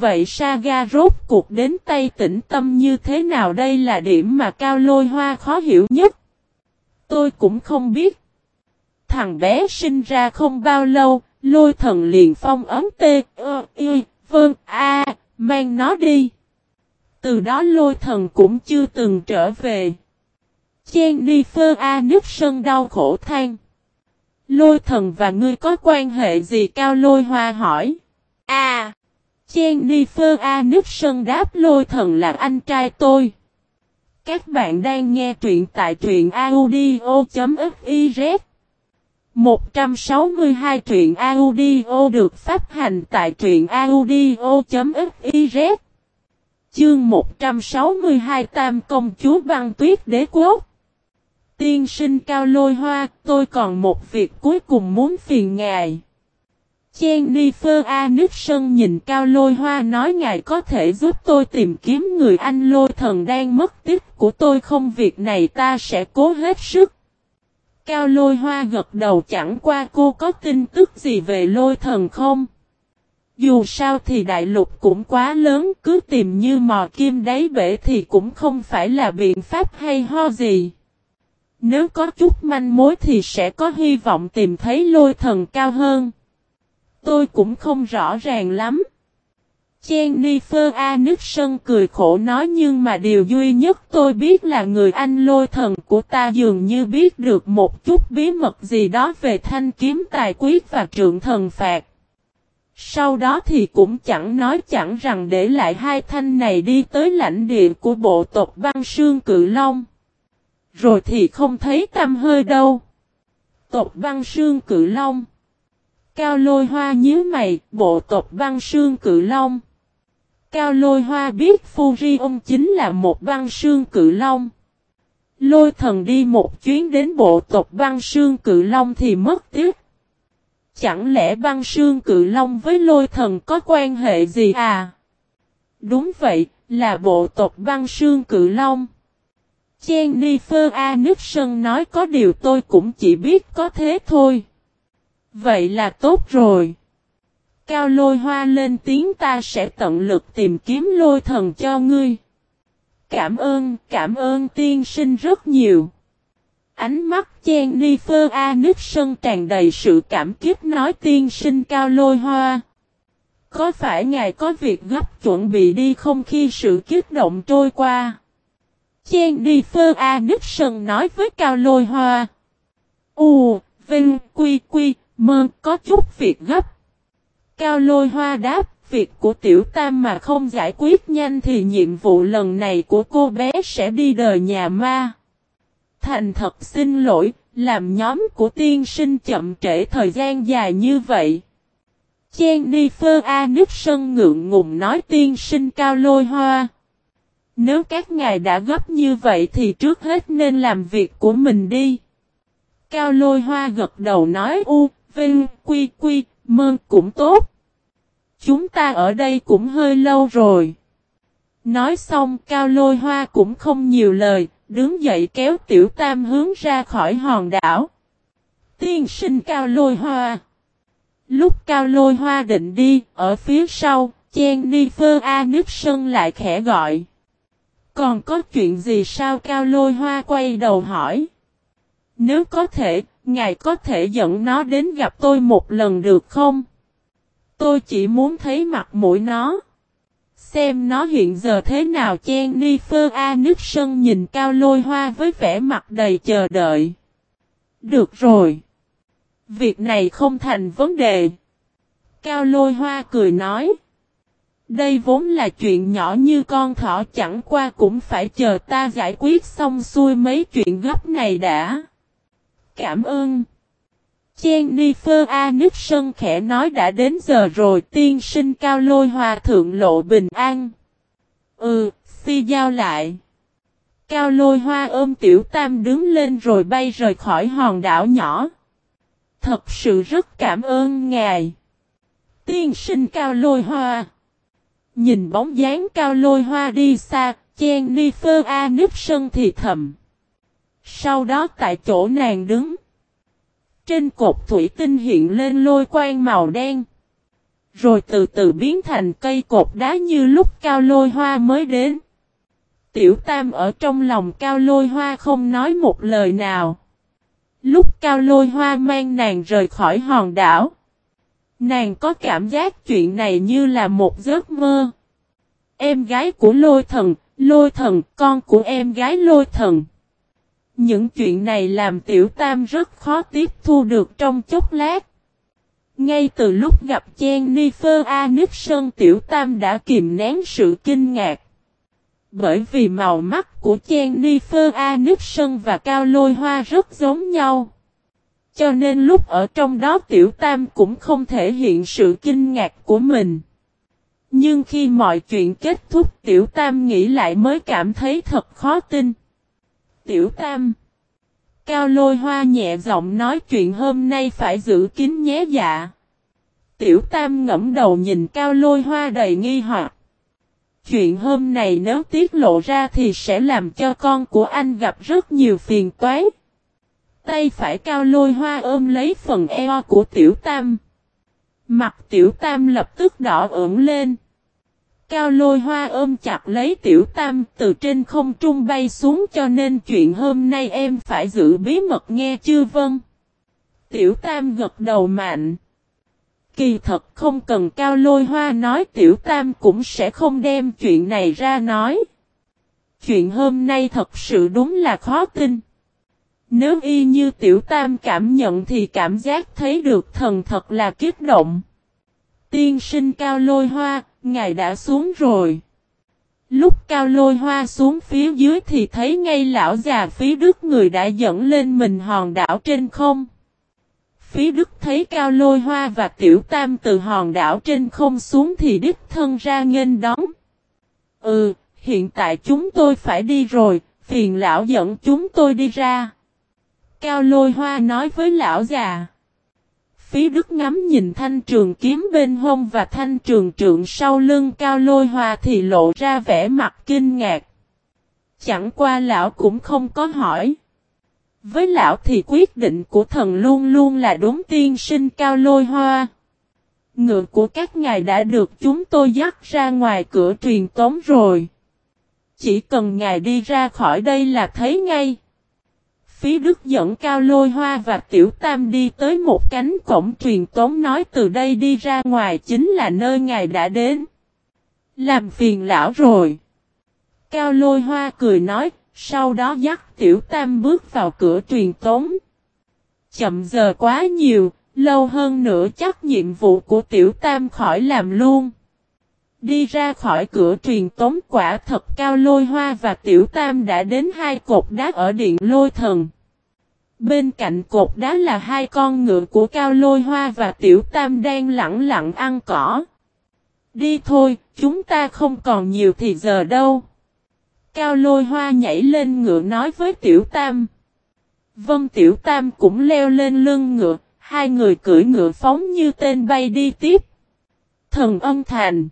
Vậy Saga rốt cuộc đến tay tĩnh tâm như thế nào đây là điểm mà Cao Lôi Hoa khó hiểu nhất. Tôi cũng không biết. Thằng bé sinh ra không bao lâu, lôi thần liền phong ấm tê, ơ, y, vâng, a, mang nó đi. Từ đó lôi thần cũng chưa từng trở về. jane đi phơ A nước sân đau khổ than. Lôi thần và ngươi có quan hệ gì cao lôi hoa hỏi. À. Jennifer A nước đáp lôi thần là anh trai tôi. Các bạn đang nghe truyện tại truyện audio.fiz 162 truyện audio được phát hành tại truyện audio.fiz Chương 162 Tam Công Chúa Băng Tuyết Đế Quốc Tiên sinh cao lôi hoa, tôi còn một việc cuối cùng muốn phiền ngài. Jennifer Aniston nhìn cao lôi hoa nói, ngài có thể giúp tôi tìm kiếm người anh lôi thần đang mất tích của tôi không việc này ta sẽ cố hết sức. Cao lôi hoa gật đầu, chẳng qua cô có tin tức gì về lôi thần không? Dù sao thì đại lục cũng quá lớn, cứ tìm như mò kim đáy bể thì cũng không phải là biện pháp hay ho gì. Nếu có chút manh mối thì sẽ có hy vọng tìm thấy lôi thần cao hơn. Tôi cũng không rõ ràng lắm. Jennifer Aniston cười khổ nói nhưng mà điều duy nhất tôi biết là người anh lôi thần của ta dường như biết được một chút bí mật gì đó về thanh kiếm tài quyết và trượng thần phạt. Sau đó thì cũng chẳng nói chẳng rằng để lại hai thanh này đi tới lãnh địa của bộ tộc băng sương cự long. Rồi thì không thấy tâm hơi đâu. Tộc băng sương cự long. Cao lôi hoa nhíu mày, bộ tộc băng sương cự long. Cao lôi hoa biết Furion chính là một băng sương cự long. Lôi thần đi một chuyến đến bộ tộc băng sương cự long thì mất tiếc. Chẳng lẽ băng sương cự long với lôi thần có quan hệ gì à? Đúng vậy, là bộ tộc băng sương cự long. Jennifer Aniston nói có điều tôi cũng chỉ biết có thế thôi. Vậy là tốt rồi. Cao lôi hoa lên tiếng ta sẽ tận lực tìm kiếm lôi thần cho ngươi. Cảm ơn, cảm ơn tiên sinh rất nhiều. Ánh mắt chen ni phơ a nước sân tràn đầy sự cảm kích nói tiên sinh cao lôi hoa. Có phải ngài có việc gấp chuẩn bị đi không khi sự kích động trôi qua? Chen đi phơ a nước sân nói với Cao Lôi Hoa. U, Vinh, Quy, Quy, Mơ, có chút việc gấp. Cao Lôi Hoa đáp, việc của Tiểu Tam mà không giải quyết nhanh thì nhiệm vụ lần này của cô bé sẽ đi đời nhà ma. Thành thật xin lỗi, làm nhóm của tiên sinh chậm trễ thời gian dài như vậy. Jennifer Aniston ngượng ngùng nói tiên sinh Cao Lôi Hoa. Nếu các ngài đã gấp như vậy thì trước hết nên làm việc của mình đi. Cao lôi hoa gật đầu nói u, vinh, quy quy, mơn cũng tốt. Chúng ta ở đây cũng hơi lâu rồi. Nói xong cao lôi hoa cũng không nhiều lời, đứng dậy kéo tiểu tam hướng ra khỏi hòn đảo. Tiên sinh cao lôi hoa. Lúc cao lôi hoa định đi, ở phía sau, chen ni phơ a nước sân lại khẽ gọi. Còn có chuyện gì sao Cao Lôi Hoa quay đầu hỏi. Nếu có thể, ngài có thể dẫn nó đến gặp tôi một lần được không? Tôi chỉ muốn thấy mặt mũi nó. Xem nó hiện giờ thế nào, Jennifer Aniston nhìn Cao Lôi Hoa với vẻ mặt đầy chờ đợi. Được rồi. Việc này không thành vấn đề. Cao Lôi Hoa cười nói. Đây vốn là chuyện nhỏ như con thỏ, chẳng qua cũng phải chờ ta giải quyết xong xuôi mấy chuyện gấp này đã. Cảm ơn. Jennifer Aniston khẽ nói đã đến giờ rồi tiên sinh cao lôi hòa thượng lộ bình an. Ừ, si giao lại. Cao lôi hoa ôm tiểu tam đứng lên rồi bay rời khỏi hòn đảo nhỏ. Thật sự rất cảm ơn ngài. Tiên sinh cao lôi hoa. Nhìn bóng dáng cao lôi hoa đi xa, Jennifer Aniston thì thầm. Sau đó tại chỗ nàng đứng. Trên cột thủy tinh hiện lên lôi quang màu đen. Rồi từ từ biến thành cây cột đá như lúc cao lôi hoa mới đến. Tiểu tam ở trong lòng cao lôi hoa không nói một lời nào. Lúc cao lôi hoa mang nàng rời khỏi hòn đảo. Nàng có cảm giác chuyện này như là một giấc mơ. Em gái của lôi thần, lôi thần, con của em gái lôi thần. Những chuyện này làm tiểu tam rất khó tiếp thu được trong chốc lát. Ngay từ lúc gặp Jennifer Aniston tiểu tam đã kìm nén sự kinh ngạc. Bởi vì màu mắt của Jennifer Aniston và Cao Lôi Hoa rất giống nhau. Cho nên lúc ở trong đó, tiểu tam cũng không thể hiện sự kinh ngạc của mình. Nhưng khi mọi chuyện kết thúc, tiểu tam nghĩ lại mới cảm thấy thật khó tin. Tiểu tam Cao lôi hoa nhẹ giọng nói chuyện hôm nay phải giữ kín nhé dạ. Tiểu tam ngẫm đầu nhìn cao lôi hoa đầy nghi hoặc. Chuyện hôm này nếu tiết lộ ra thì sẽ làm cho con của anh gặp rất nhiều phiền toái. Tay phải cao lôi hoa ôm lấy phần eo của tiểu tam. Mặt tiểu tam lập tức đỏ ửng lên. Cao lôi hoa ôm chặt lấy tiểu tam từ trên không trung bay xuống cho nên chuyện hôm nay em phải giữ bí mật nghe chưa vâng. Tiểu tam gật đầu mạnh. Kỳ thật không cần cao lôi hoa nói tiểu tam cũng sẽ không đem chuyện này ra nói. Chuyện hôm nay thật sự đúng là khó tin. Nếu y như tiểu tam cảm nhận thì cảm giác thấy được thần thật là kiếp động. Tiên sinh cao lôi hoa, ngài đã xuống rồi. Lúc cao lôi hoa xuống phía dưới thì thấy ngay lão già phí đức người đã dẫn lên mình hòn đảo trên không. Phí đức thấy cao lôi hoa và tiểu tam từ hòn đảo trên không xuống thì đích thân ra nghênh đón. Ừ, hiện tại chúng tôi phải đi rồi, phiền lão dẫn chúng tôi đi ra. Cao lôi hoa nói với lão già. Phí Đức ngắm nhìn thanh trường kiếm bên hông và thanh trường trượng sau lưng cao lôi hoa thì lộ ra vẻ mặt kinh ngạc. Chẳng qua lão cũng không có hỏi. Với lão thì quyết định của thần luôn luôn là đúng tiên sinh cao lôi hoa. Ngựa của các ngài đã được chúng tôi dắt ra ngoài cửa truyền tống rồi. Chỉ cần ngài đi ra khỏi đây là thấy ngay. Phí Đức dẫn Cao Lôi Hoa và Tiểu Tam đi tới một cánh cổng truyền tống nói từ đây đi ra ngoài chính là nơi ngài đã đến. Làm phiền lão rồi. Cao Lôi Hoa cười nói, sau đó dắt Tiểu Tam bước vào cửa truyền tống. Chậm giờ quá nhiều, lâu hơn nữa chắc nhiệm vụ của Tiểu Tam khỏi làm luôn. Đi ra khỏi cửa truyền tống quả thật cao lôi hoa và tiểu tam đã đến hai cột đá ở điện lôi thần. Bên cạnh cột đá là hai con ngựa của cao lôi hoa và tiểu tam đang lặng lặng ăn cỏ. Đi thôi, chúng ta không còn nhiều thì giờ đâu. Cao lôi hoa nhảy lên ngựa nói với tiểu tam. Vân tiểu tam cũng leo lên lưng ngựa, hai người cưỡi ngựa phóng như tên bay đi tiếp. Thần ân thành.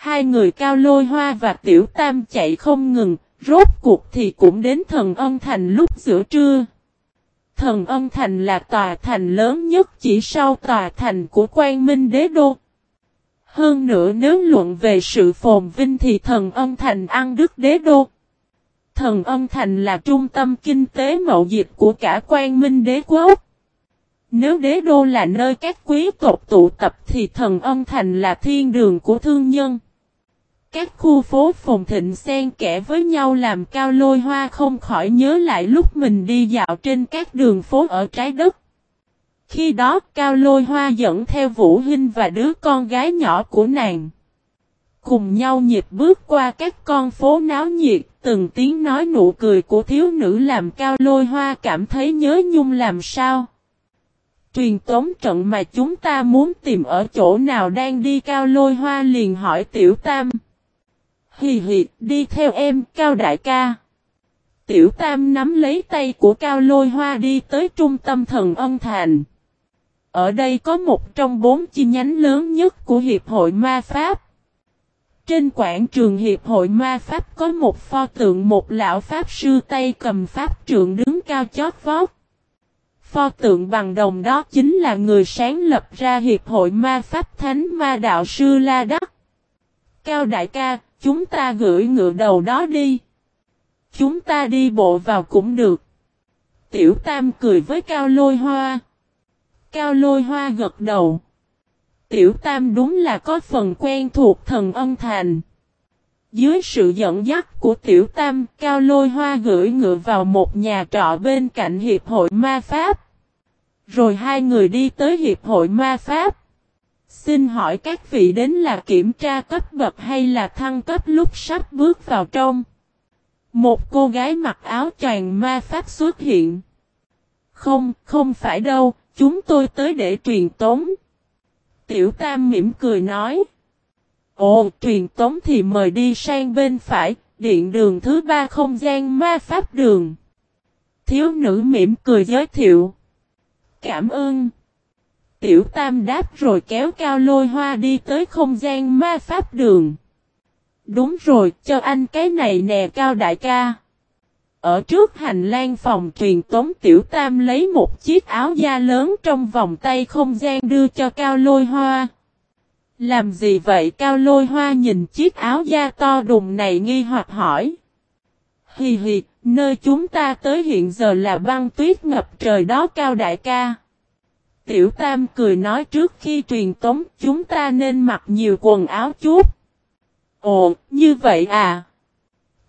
Hai người cao lôi hoa và tiểu tam chạy không ngừng, rốt cuộc thì cũng đến thần ân thành lúc giữa trưa. Thần ân thành là tòa thành lớn nhất chỉ sau tòa thành của quan minh đế đô. Hơn nữa nếu luận về sự phồn vinh thì thần ân thành ăn đức đế đô. Thần ân thành là trung tâm kinh tế mậu dịch của cả quan minh đế quốc. Nếu đế đô là nơi các quý tộc tụ tập thì thần ân thành là thiên đường của thương nhân. Các khu phố phồn thịnh xen kẽ với nhau làm cao lôi hoa không khỏi nhớ lại lúc mình đi dạo trên các đường phố ở trái đất. Khi đó cao lôi hoa dẫn theo Vũ Hinh và đứa con gái nhỏ của nàng. Cùng nhau nhịp bước qua các con phố náo nhiệt, từng tiếng nói nụ cười của thiếu nữ làm cao lôi hoa cảm thấy nhớ nhung làm sao. Truyền tống trận mà chúng ta muốn tìm ở chỗ nào đang đi cao lôi hoa liền hỏi tiểu tam. Hì hì, đi theo em, Cao đại ca. Tiểu Tam nắm lấy tay của Cao Lôi Hoa đi tới trung tâm thần ân thành. Ở đây có một trong bốn chi nhánh lớn nhất của Hiệp hội Ma Pháp. Trên quảng trường Hiệp hội Ma Pháp có một pho tượng một lão Pháp sư tay cầm Pháp trượng đứng cao chót vót. Pho tượng bằng đồng đó chính là người sáng lập ra Hiệp hội Ma Pháp Thánh Ma Đạo Sư La Đắc. Cao đại ca, chúng ta gửi ngựa đầu đó đi. Chúng ta đi bộ vào cũng được. Tiểu Tam cười với Cao Lôi Hoa. Cao Lôi Hoa gật đầu. Tiểu Tam đúng là có phần quen thuộc thần ân thành. Dưới sự dẫn dắt của Tiểu Tam, Cao Lôi Hoa gửi ngựa vào một nhà trọ bên cạnh Hiệp hội Ma Pháp. Rồi hai người đi tới Hiệp hội Ma Pháp. Xin hỏi các vị đến là kiểm tra cấp bậc hay là thăng cấp lúc sắp bước vào trong. Một cô gái mặc áo choàng ma pháp xuất hiện. Không, không phải đâu, chúng tôi tới để truyền tống. Tiểu Tam mỉm cười nói. Ồ, truyền tống thì mời đi sang bên phải, điện đường thứ ba không gian ma pháp đường. Thiếu nữ mỉm cười giới thiệu. Cảm ơn. Tiểu Tam đáp rồi kéo cao lôi hoa đi tới không gian ma pháp đường. Đúng rồi, cho anh cái này nè cao đại ca. Ở trước hành lang phòng truyền tống Tiểu Tam lấy một chiếc áo da lớn trong vòng tay không gian đưa cho cao lôi hoa. Làm gì vậy cao lôi hoa nhìn chiếc áo da to đùng này nghi hoặc hỏi. Hì hì, nơi chúng ta tới hiện giờ là băng tuyết ngập trời đó cao đại ca. Tiểu Tam cười nói trước khi truyền tống chúng ta nên mặc nhiều quần áo chút. Ồ, như vậy à?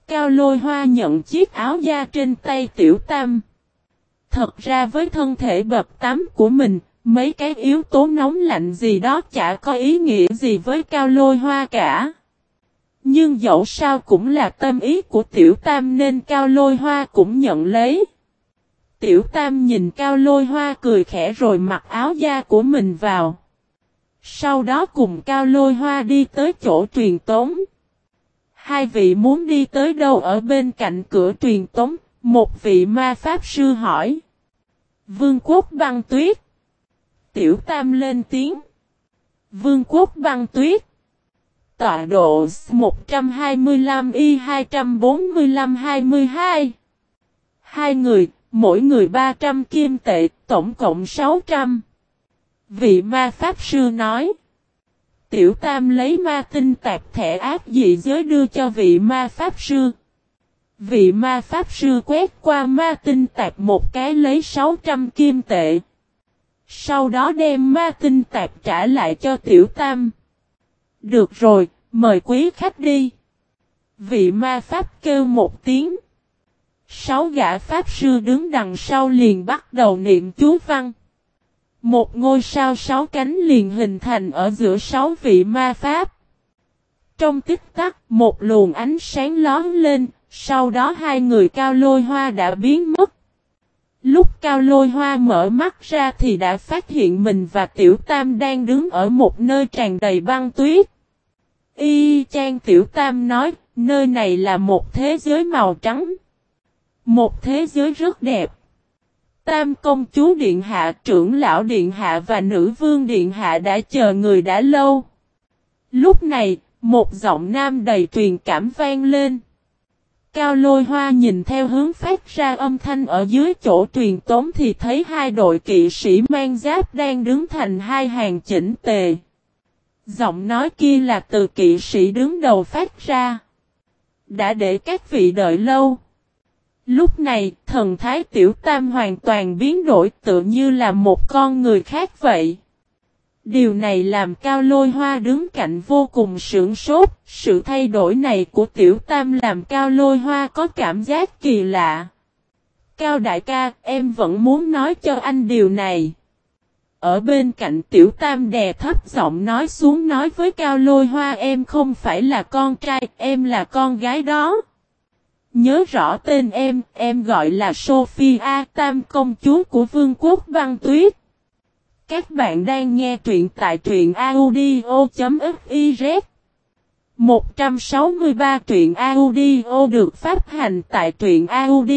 Cao lôi hoa nhận chiếc áo da trên tay Tiểu Tam. Thật ra với thân thể bập tắm của mình, mấy cái yếu tố nóng lạnh gì đó chả có ý nghĩa gì với cao lôi hoa cả. Nhưng dẫu sao cũng là tâm ý của Tiểu Tam nên cao lôi hoa cũng nhận lấy. Tiểu Tam nhìn Cao Lôi Hoa cười khẽ rồi mặc áo da của mình vào. Sau đó cùng Cao Lôi Hoa đi tới chỗ truyền tống. Hai vị muốn đi tới đâu ở bên cạnh cửa truyền tống, một vị ma pháp sư hỏi. Vương quốc băng tuyết. Tiểu Tam lên tiếng. Vương quốc băng tuyết. Tọa độ 125 y 245 22. Hai người, Mỗi người 300 kim tệ, tổng cộng 600. Vị ma pháp sư nói. Tiểu Tam lấy ma tinh tạp thẻ áp dị giới đưa cho vị ma pháp sư. Vị ma pháp sư quét qua ma tinh tạp một cái lấy 600 kim tệ. Sau đó đem ma tinh tạp trả lại cho Tiểu Tam. Được rồi, mời quý khách đi. Vị ma pháp kêu một tiếng. Sáu gã pháp sư đứng đằng sau liền bắt đầu niệm chú văn. Một ngôi sao sáu cánh liền hình thành ở giữa sáu vị ma pháp. Trong tích tắc, một luồng ánh sáng lón lên, sau đó hai người cao lôi hoa đã biến mất. Lúc cao lôi hoa mở mắt ra thì đã phát hiện mình và tiểu tam đang đứng ở một nơi tràn đầy băng tuyết. Y chang tiểu tam nói, nơi này là một thế giới màu trắng. Một thế giới rất đẹp. Tam công chúa Điện Hạ, trưởng lão Điện Hạ và nữ vương Điện Hạ đã chờ người đã lâu. Lúc này, một giọng nam đầy truyền cảm vang lên. Cao lôi hoa nhìn theo hướng phát ra âm thanh ở dưới chỗ truyền tống thì thấy hai đội kỵ sĩ mang giáp đang đứng thành hai hàng chỉnh tề. Giọng nói kia là từ kỵ sĩ đứng đầu phát ra. Đã để các vị đợi lâu. Lúc này, thần thái tiểu tam hoàn toàn biến đổi tự như là một con người khác vậy. Điều này làm cao lôi hoa đứng cạnh vô cùng sưởng sốt, sự thay đổi này của tiểu tam làm cao lôi hoa có cảm giác kỳ lạ. Cao đại ca, em vẫn muốn nói cho anh điều này. Ở bên cạnh tiểu tam đè thấp giọng nói xuống nói với cao lôi hoa em không phải là con trai, em là con gái đó. Nhớ rõ tên em, em gọi là Sophia Tam công chúa của Vương quốc băng tuyết. Các bạn đang nghe truyện tại truyện audio.fiz 163 truyện audio được phát hành tại truyện audio.fiz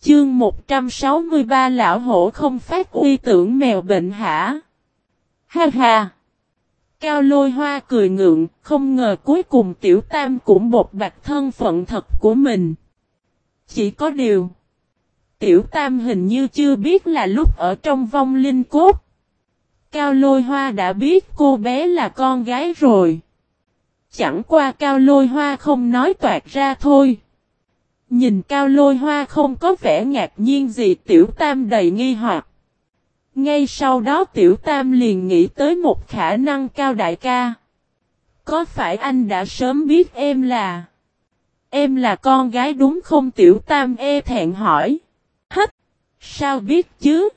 Chương 163 Lão hổ không phát uy tưởng mèo bệnh hả? Ha ha! Cao lôi hoa cười ngượng, không ngờ cuối cùng tiểu tam cũng bột bạc thân phận thật của mình. Chỉ có điều, Tiểu Tam hình như chưa biết là lúc ở trong vong linh cốt. Cao lôi hoa đã biết cô bé là con gái rồi. Chẳng qua cao lôi hoa không nói toạt ra thôi. Nhìn cao lôi hoa không có vẻ ngạc nhiên gì tiểu tam đầy nghi hoặc. Ngay sau đó tiểu tam liền nghĩ tới một khả năng cao đại ca. Có phải anh đã sớm biết em là... Em là con gái đúng không tiểu tam e thẹn hỏi. hết Sao biết chứ?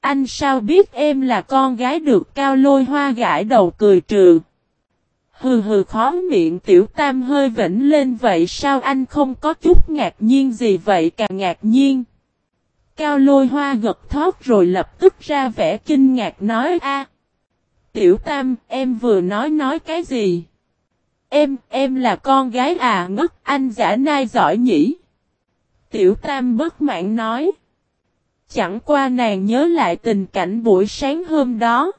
Anh sao biết em là con gái được cao lôi hoa gãi đầu cười trừ. Hừ hừ khó miệng tiểu tam hơi vĩnh lên, vậy sao anh không có chút ngạc nhiên gì vậy càng ngạc nhiên. Cao lôi hoa gật thoát rồi lập tức ra vẻ kinh ngạc nói a Tiểu tam em vừa nói nói cái gì? Em, em là con gái à ngất anh giả nai giỏi nhỉ? Tiểu tam bất mãn nói. Chẳng qua nàng nhớ lại tình cảnh buổi sáng hôm đó.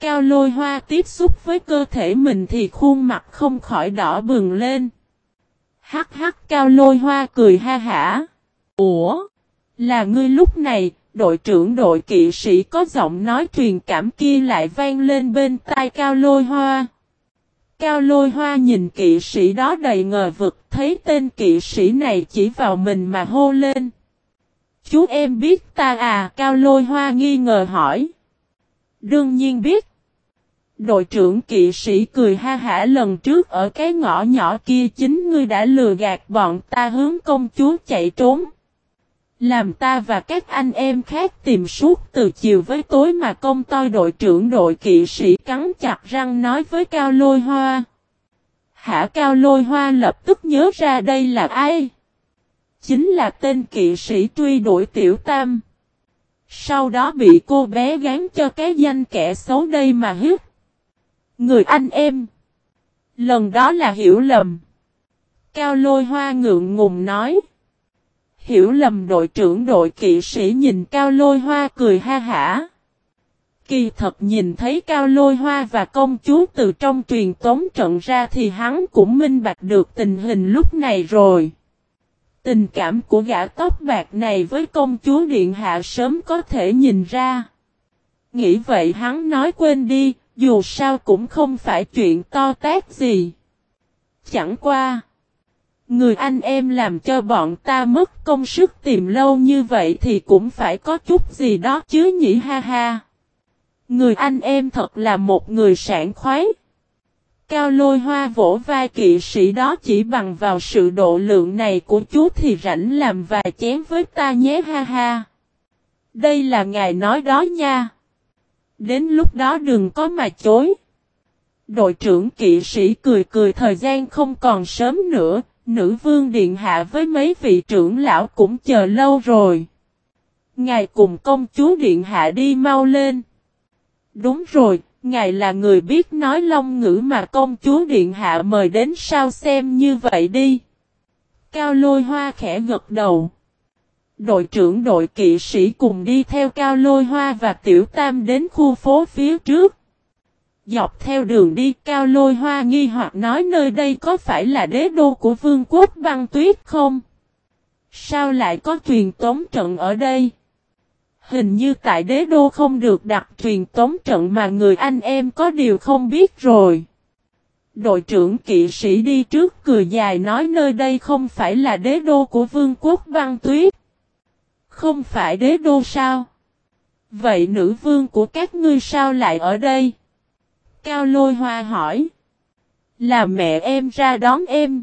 Cao lôi hoa tiếp xúc với cơ thể mình thì khuôn mặt không khỏi đỏ bừng lên. Hắc hắc cao lôi hoa cười ha hả. Ủa? Là ngươi lúc này, đội trưởng đội kỵ sĩ có giọng nói truyền cảm kia lại vang lên bên tai cao lôi hoa. Cao lôi hoa nhìn kỵ sĩ đó đầy ngờ vực thấy tên kỵ sĩ này chỉ vào mình mà hô lên. Chú em biết ta à cao lôi hoa nghi ngờ hỏi. Đương nhiên biết. Đội trưởng kỵ sĩ cười ha hả lần trước ở cái ngõ nhỏ kia chính ngươi đã lừa gạt bọn ta hướng công chúa chạy trốn. Làm ta và các anh em khác tìm suốt từ chiều với tối mà công toi đội trưởng đội kỵ sĩ cắn chặt răng nói với Cao Lôi Hoa. Hả Cao Lôi Hoa lập tức nhớ ra đây là ai? Chính là tên kỵ sĩ truy đuổi Tiểu Tam. Sau đó bị cô bé gán cho cái danh kẻ xấu đây mà hiếp. Người anh em. Lần đó là hiểu lầm. Cao Lôi Hoa ngượng ngùng nói. Hiểu lầm đội trưởng đội kỵ sĩ nhìn Cao Lôi Hoa cười ha hả. Kỳ thật nhìn thấy Cao Lôi Hoa và công chúa từ trong truyền tống trận ra thì hắn cũng minh bạch được tình hình lúc này rồi. Tình cảm của gã tóc bạc này với công chúa Điện Hạ sớm có thể nhìn ra. Nghĩ vậy hắn nói quên đi, dù sao cũng không phải chuyện to tát gì. Chẳng qua. Người anh em làm cho bọn ta mất công sức tìm lâu như vậy thì cũng phải có chút gì đó chứ nhỉ ha ha. Người anh em thật là một người sảng khoái. Cao lôi hoa vỗ vai kỵ sĩ đó chỉ bằng vào sự độ lượng này của chú thì rảnh làm vài chén với ta nhé ha ha. Đây là ngài nói đó nha. Đến lúc đó đừng có mà chối. Đội trưởng kỵ sĩ cười cười thời gian không còn sớm nữa, nữ vương điện hạ với mấy vị trưởng lão cũng chờ lâu rồi. Ngài cùng công chúa điện hạ đi mau lên. Đúng rồi, ngài là người biết nói long ngữ mà công chúa điện hạ mời đến sao xem như vậy đi. Cao lôi hoa khẽ gật đầu. Đội trưởng đội kỵ sĩ cùng đi theo cao lôi hoa và tiểu tam đến khu phố phía trước. Dọc theo đường đi, cao lôi hoa nghi hoặc nói nơi đây có phải là đế đô của vương quốc băng tuyết không? Sao lại có truyền tống trận ở đây? Hình như tại đế đô không được đặt truyền tống trận mà người anh em có điều không biết rồi. Đội trưởng kỵ sĩ đi trước cười dài nói nơi đây không phải là đế đô của vương quốc băng tuyết. Không phải đế đô sao? Vậy nữ vương của các ngươi sao lại ở đây? Cao lôi hoa hỏi. Là mẹ em ra đón em.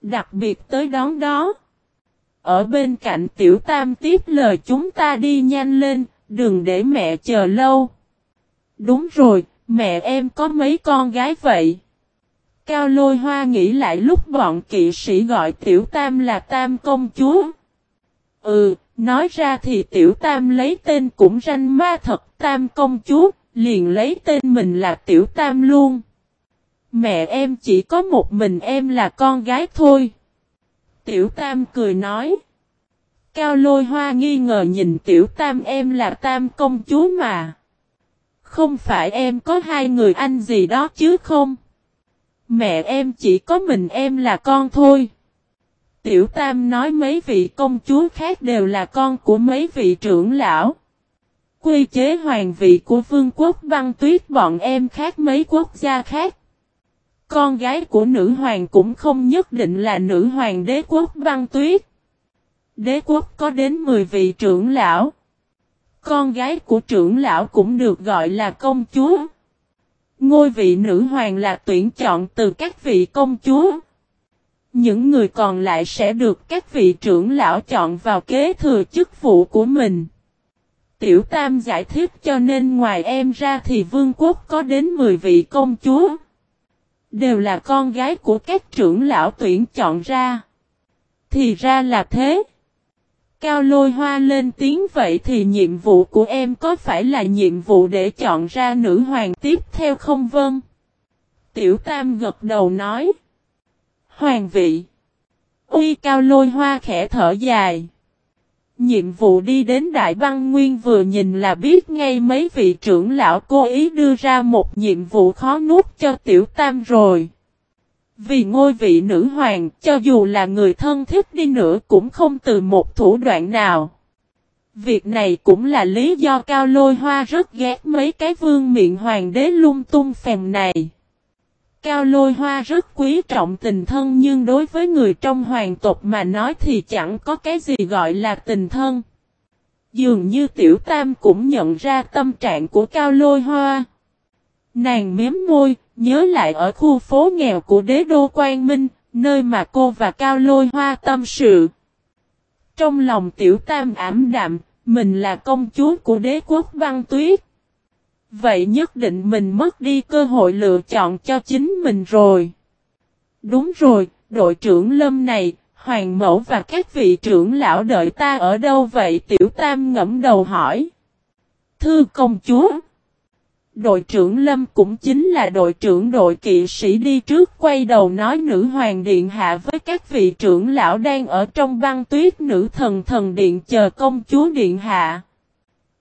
Đặc biệt tới đón đó. Ở bên cạnh tiểu tam tiếp lời chúng ta đi nhanh lên, đừng để mẹ chờ lâu. Đúng rồi, mẹ em có mấy con gái vậy? Cao lôi hoa nghĩ lại lúc bọn kỵ sĩ gọi tiểu tam là tam công chúa. Ừ, nói ra thì tiểu tam lấy tên cũng ranh ma thật tam công chúa, liền lấy tên mình là tiểu tam luôn. Mẹ em chỉ có một mình em là con gái thôi. Tiểu tam cười nói. Cao lôi hoa nghi ngờ nhìn tiểu tam em là tam công chúa mà. Không phải em có hai người anh gì đó chứ không? Mẹ em chỉ có mình em là con thôi. Tiểu Tam nói mấy vị công chúa khác đều là con của mấy vị trưởng lão. Quy chế hoàng vị của vương quốc băng tuyết bọn em khác mấy quốc gia khác. Con gái của nữ hoàng cũng không nhất định là nữ hoàng đế quốc băng tuyết. Đế quốc có đến 10 vị trưởng lão. Con gái của trưởng lão cũng được gọi là công chúa. Ngôi vị nữ hoàng là tuyển chọn từ các vị công chúa. Những người còn lại sẽ được các vị trưởng lão chọn vào kế thừa chức vụ của mình. Tiểu Tam giải thích cho nên ngoài em ra thì vương quốc có đến 10 vị công chúa. Đều là con gái của các trưởng lão tuyển chọn ra. Thì ra là thế. Cao lôi hoa lên tiếng vậy thì nhiệm vụ của em có phải là nhiệm vụ để chọn ra nữ hoàng tiếp theo không vâng? Tiểu Tam gật đầu nói. Hoàng vị. Uy cao lôi hoa khẽ thở dài. Nhiệm vụ đi đến Đại Băng Nguyên vừa nhìn là biết ngay mấy vị trưởng lão cố ý đưa ra một nhiệm vụ khó nuốt cho Tiểu Tam rồi. Vì ngôi vị nữ hoàng, cho dù là người thân thiết đi nữa cũng không từ một thủ đoạn nào. Việc này cũng là lý do Cao Lôi Hoa rất ghét mấy cái vương miệng hoàng đế lung tung phèm này. Cao Lôi Hoa rất quý trọng tình thân nhưng đối với người trong hoàng tộc mà nói thì chẳng có cái gì gọi là tình thân. Dường như Tiểu Tam cũng nhận ra tâm trạng của Cao Lôi Hoa. Nàng miếm môi, nhớ lại ở khu phố nghèo của đế đô Quang Minh, nơi mà cô và Cao Lôi Hoa tâm sự. Trong lòng Tiểu Tam ảm đạm, mình là công chúa của đế quốc băng tuyết. Vậy nhất định mình mất đi cơ hội lựa chọn cho chính mình rồi. Đúng rồi, đội trưởng Lâm này, Hoàng Mẫu và các vị trưởng lão đợi ta ở đâu vậy? Tiểu Tam ngẫm đầu hỏi. Thư công chúa. Đội trưởng Lâm cũng chính là đội trưởng đội kỵ sĩ đi trước quay đầu nói nữ hoàng điện hạ với các vị trưởng lão đang ở trong băng tuyết nữ thần thần điện chờ công chúa điện hạ.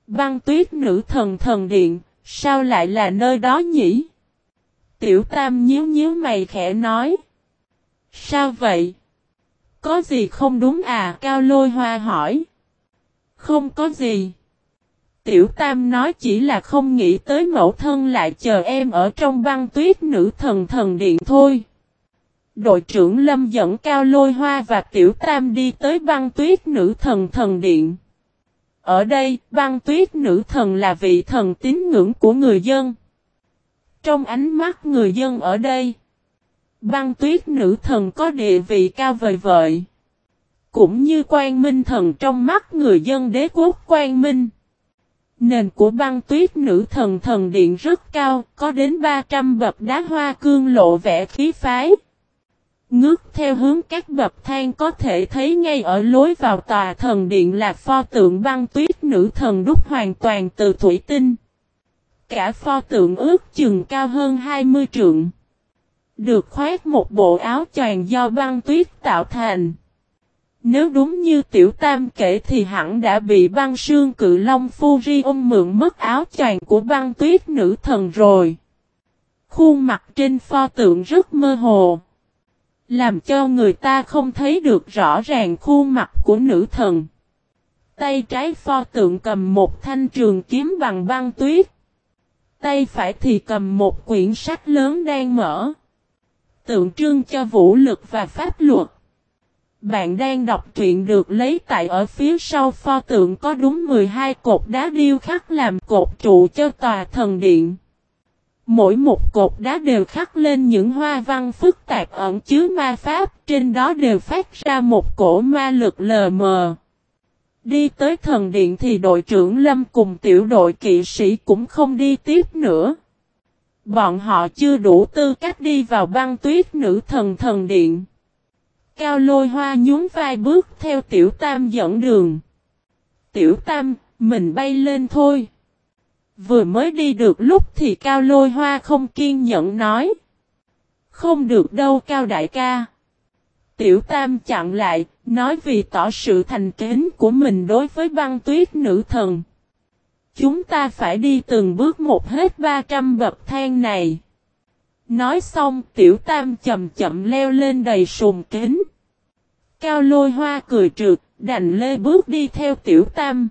Băng tuyết nữ thần thần điện, Sao lại là nơi đó nhỉ? Tiểu Tam nhíu nhíu mày khẽ nói. Sao vậy? Có gì không đúng à? Cao lôi hoa hỏi. Không có gì. Tiểu Tam nói chỉ là không nghĩ tới mẫu thân lại chờ em ở trong băng tuyết nữ thần thần điện thôi. Đội trưởng Lâm dẫn Cao Lôi Hoa và Tiểu Tam đi tới băng tuyết nữ thần thần điện. Ở đây, băng tuyết nữ thần là vị thần tín ngưỡng của người dân. Trong ánh mắt người dân ở đây, băng tuyết nữ thần có địa vị cao vời vợi. Cũng như quan minh thần trong mắt người dân đế quốc quan minh. Nền của băng tuyết nữ thần thần điện rất cao, có đến 300 bậc đá hoa cương lộ vẻ khí phái. Ngước theo hướng các bậc thang có thể thấy ngay ở lối vào tòa thần điện là pho tượng băng tuyết nữ thần đúc hoàn toàn từ thủy tinh. Cả pho tượng ước chừng cao hơn 20 trượng. Được khoét một bộ áo choàng do băng tuyết tạo thành. Nếu đúng như tiểu tam kể thì hẳn đã bị băng sương cự long Furion mượn mất áo choàng của băng tuyết nữ thần rồi. Khuôn mặt trên pho tượng rất mơ hồ. Làm cho người ta không thấy được rõ ràng khuôn mặt của nữ thần. Tay trái pho tượng cầm một thanh trường kiếm bằng băng tuyết. Tay phải thì cầm một quyển sách lớn đang mở. Tượng trưng cho vũ lực và pháp luật. Bạn đang đọc truyện được lấy tại ở phía sau pho tượng có đúng 12 cột đá điêu khắc làm cột trụ cho tòa thần điện. Mỗi một cột đá đều khắc lên những hoa văn phức tạp ẩn chứa ma pháp, trên đó đều phát ra một cổ ma lực lờ mờ. Đi tới thần điện thì đội trưởng Lâm cùng tiểu đội kỵ sĩ cũng không đi tiếp nữa. Bọn họ chưa đủ tư cách đi vào băng tuyết nữ thần thần điện. Cao lôi hoa nhún vai bước theo tiểu tam dẫn đường. Tiểu tam, mình bay lên thôi. Vừa mới đi được lúc thì Cao Lôi Hoa không kiên nhẫn nói. Không được đâu Cao Đại ca. Tiểu Tam chặn lại, nói vì tỏ sự thành kính của mình đối với băng tuyết nữ thần. Chúng ta phải đi từng bước một hết 300 bậc thang này. Nói xong tiểu tam chậm chậm leo lên đầy sùng kính. Cao lôi hoa cười trượt, đành lê bước đi theo tiểu tam.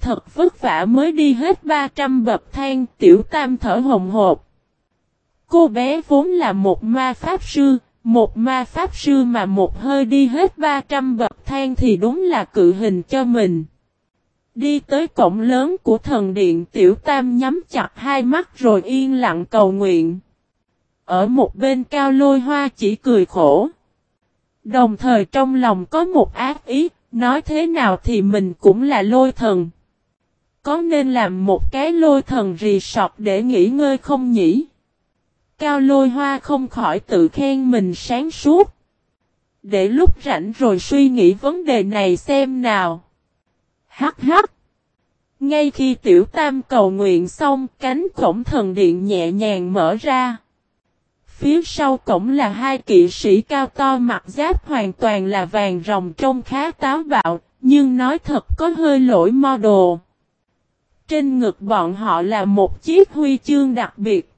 Thật vất vả mới đi hết 300 bậc thang, tiểu tam thở hồng hộp. Cô bé vốn là một ma pháp sư, một ma pháp sư mà một hơi đi hết 300 bậc thang thì đúng là cự hình cho mình. Đi tới cổng lớn của thần điện tiểu tam nhắm chặt hai mắt rồi yên lặng cầu nguyện. Ở một bên cao lôi hoa chỉ cười khổ. Đồng thời trong lòng có một ác ý, nói thế nào thì mình cũng là lôi thần. Có nên làm một cái lôi thần rì sọc để nghỉ ngơi không nhỉ? Cao lôi hoa không khỏi tự khen mình sáng suốt. Để lúc rảnh rồi suy nghĩ vấn đề này xem nào. Hắc hắc. Ngay khi tiểu tam cầu nguyện xong cánh cổng thần điện nhẹ nhàng mở ra. Phía sau cổng là hai kỵ sĩ cao to mặt giáp hoàn toàn là vàng rồng trông khá táo bạo, nhưng nói thật có hơi lỗi model. Trên ngực bọn họ là một chiếc huy chương đặc biệt.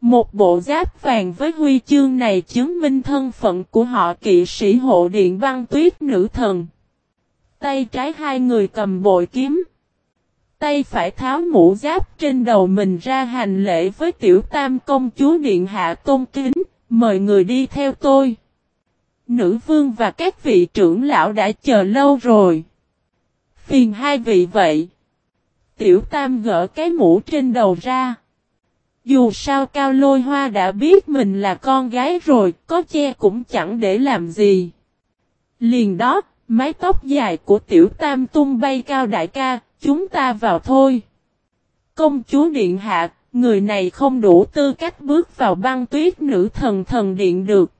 Một bộ giáp vàng với huy chương này chứng minh thân phận của họ kỵ sĩ hộ điện băng tuyết nữ thần. Tay trái hai người cầm bội kiếm. Tay phải tháo mũ giáp trên đầu mình ra hành lễ với tiểu tam công chúa điện hạ tôn kính, mời người đi theo tôi. Nữ vương và các vị trưởng lão đã chờ lâu rồi. Phiền hai vị vậy. Tiểu tam gỡ cái mũ trên đầu ra. Dù sao cao lôi hoa đã biết mình là con gái rồi, có che cũng chẳng để làm gì. Liền đó, mái tóc dài của tiểu tam tung bay cao đại ca, chúng ta vào thôi. Công chúa điện hạ, người này không đủ tư cách bước vào băng tuyết nữ thần thần điện được.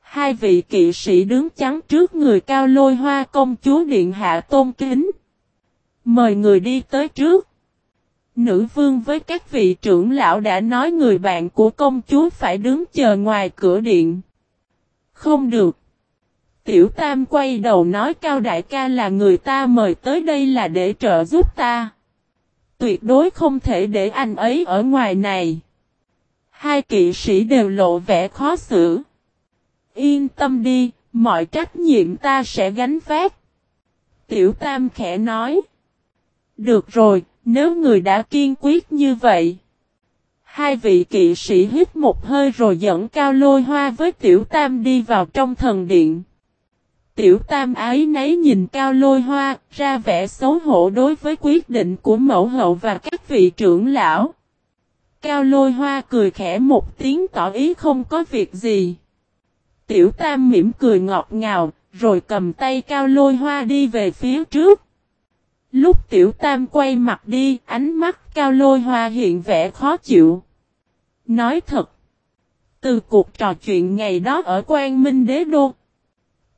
Hai vị kỵ sĩ đứng chắn trước người cao lôi hoa công chúa điện hạ tôn kính. Mời người đi tới trước. Nữ vương với các vị trưởng lão đã nói người bạn của công chúa phải đứng chờ ngoài cửa điện. Không được. Tiểu Tam quay đầu nói Cao Đại ca là người ta mời tới đây là để trợ giúp ta. Tuyệt đối không thể để anh ấy ở ngoài này. Hai kỵ sĩ đều lộ vẻ khó xử. Yên tâm đi, mọi trách nhiệm ta sẽ gánh vác. Tiểu Tam khẽ nói. Được rồi, nếu người đã kiên quyết như vậy. Hai vị kỵ sĩ hít một hơi rồi dẫn cao lôi hoa với tiểu tam đi vào trong thần điện. Tiểu tam ái nấy nhìn cao lôi hoa, ra vẻ xấu hổ đối với quyết định của mẫu hậu và các vị trưởng lão. Cao lôi hoa cười khẽ một tiếng tỏ ý không có việc gì. Tiểu tam mỉm cười ngọt ngào, rồi cầm tay cao lôi hoa đi về phía trước. Lúc tiểu tam quay mặt đi, ánh mắt cao lôi hoa hiện vẻ khó chịu. Nói thật, từ cuộc trò chuyện ngày đó ở quan Minh Đế Đô,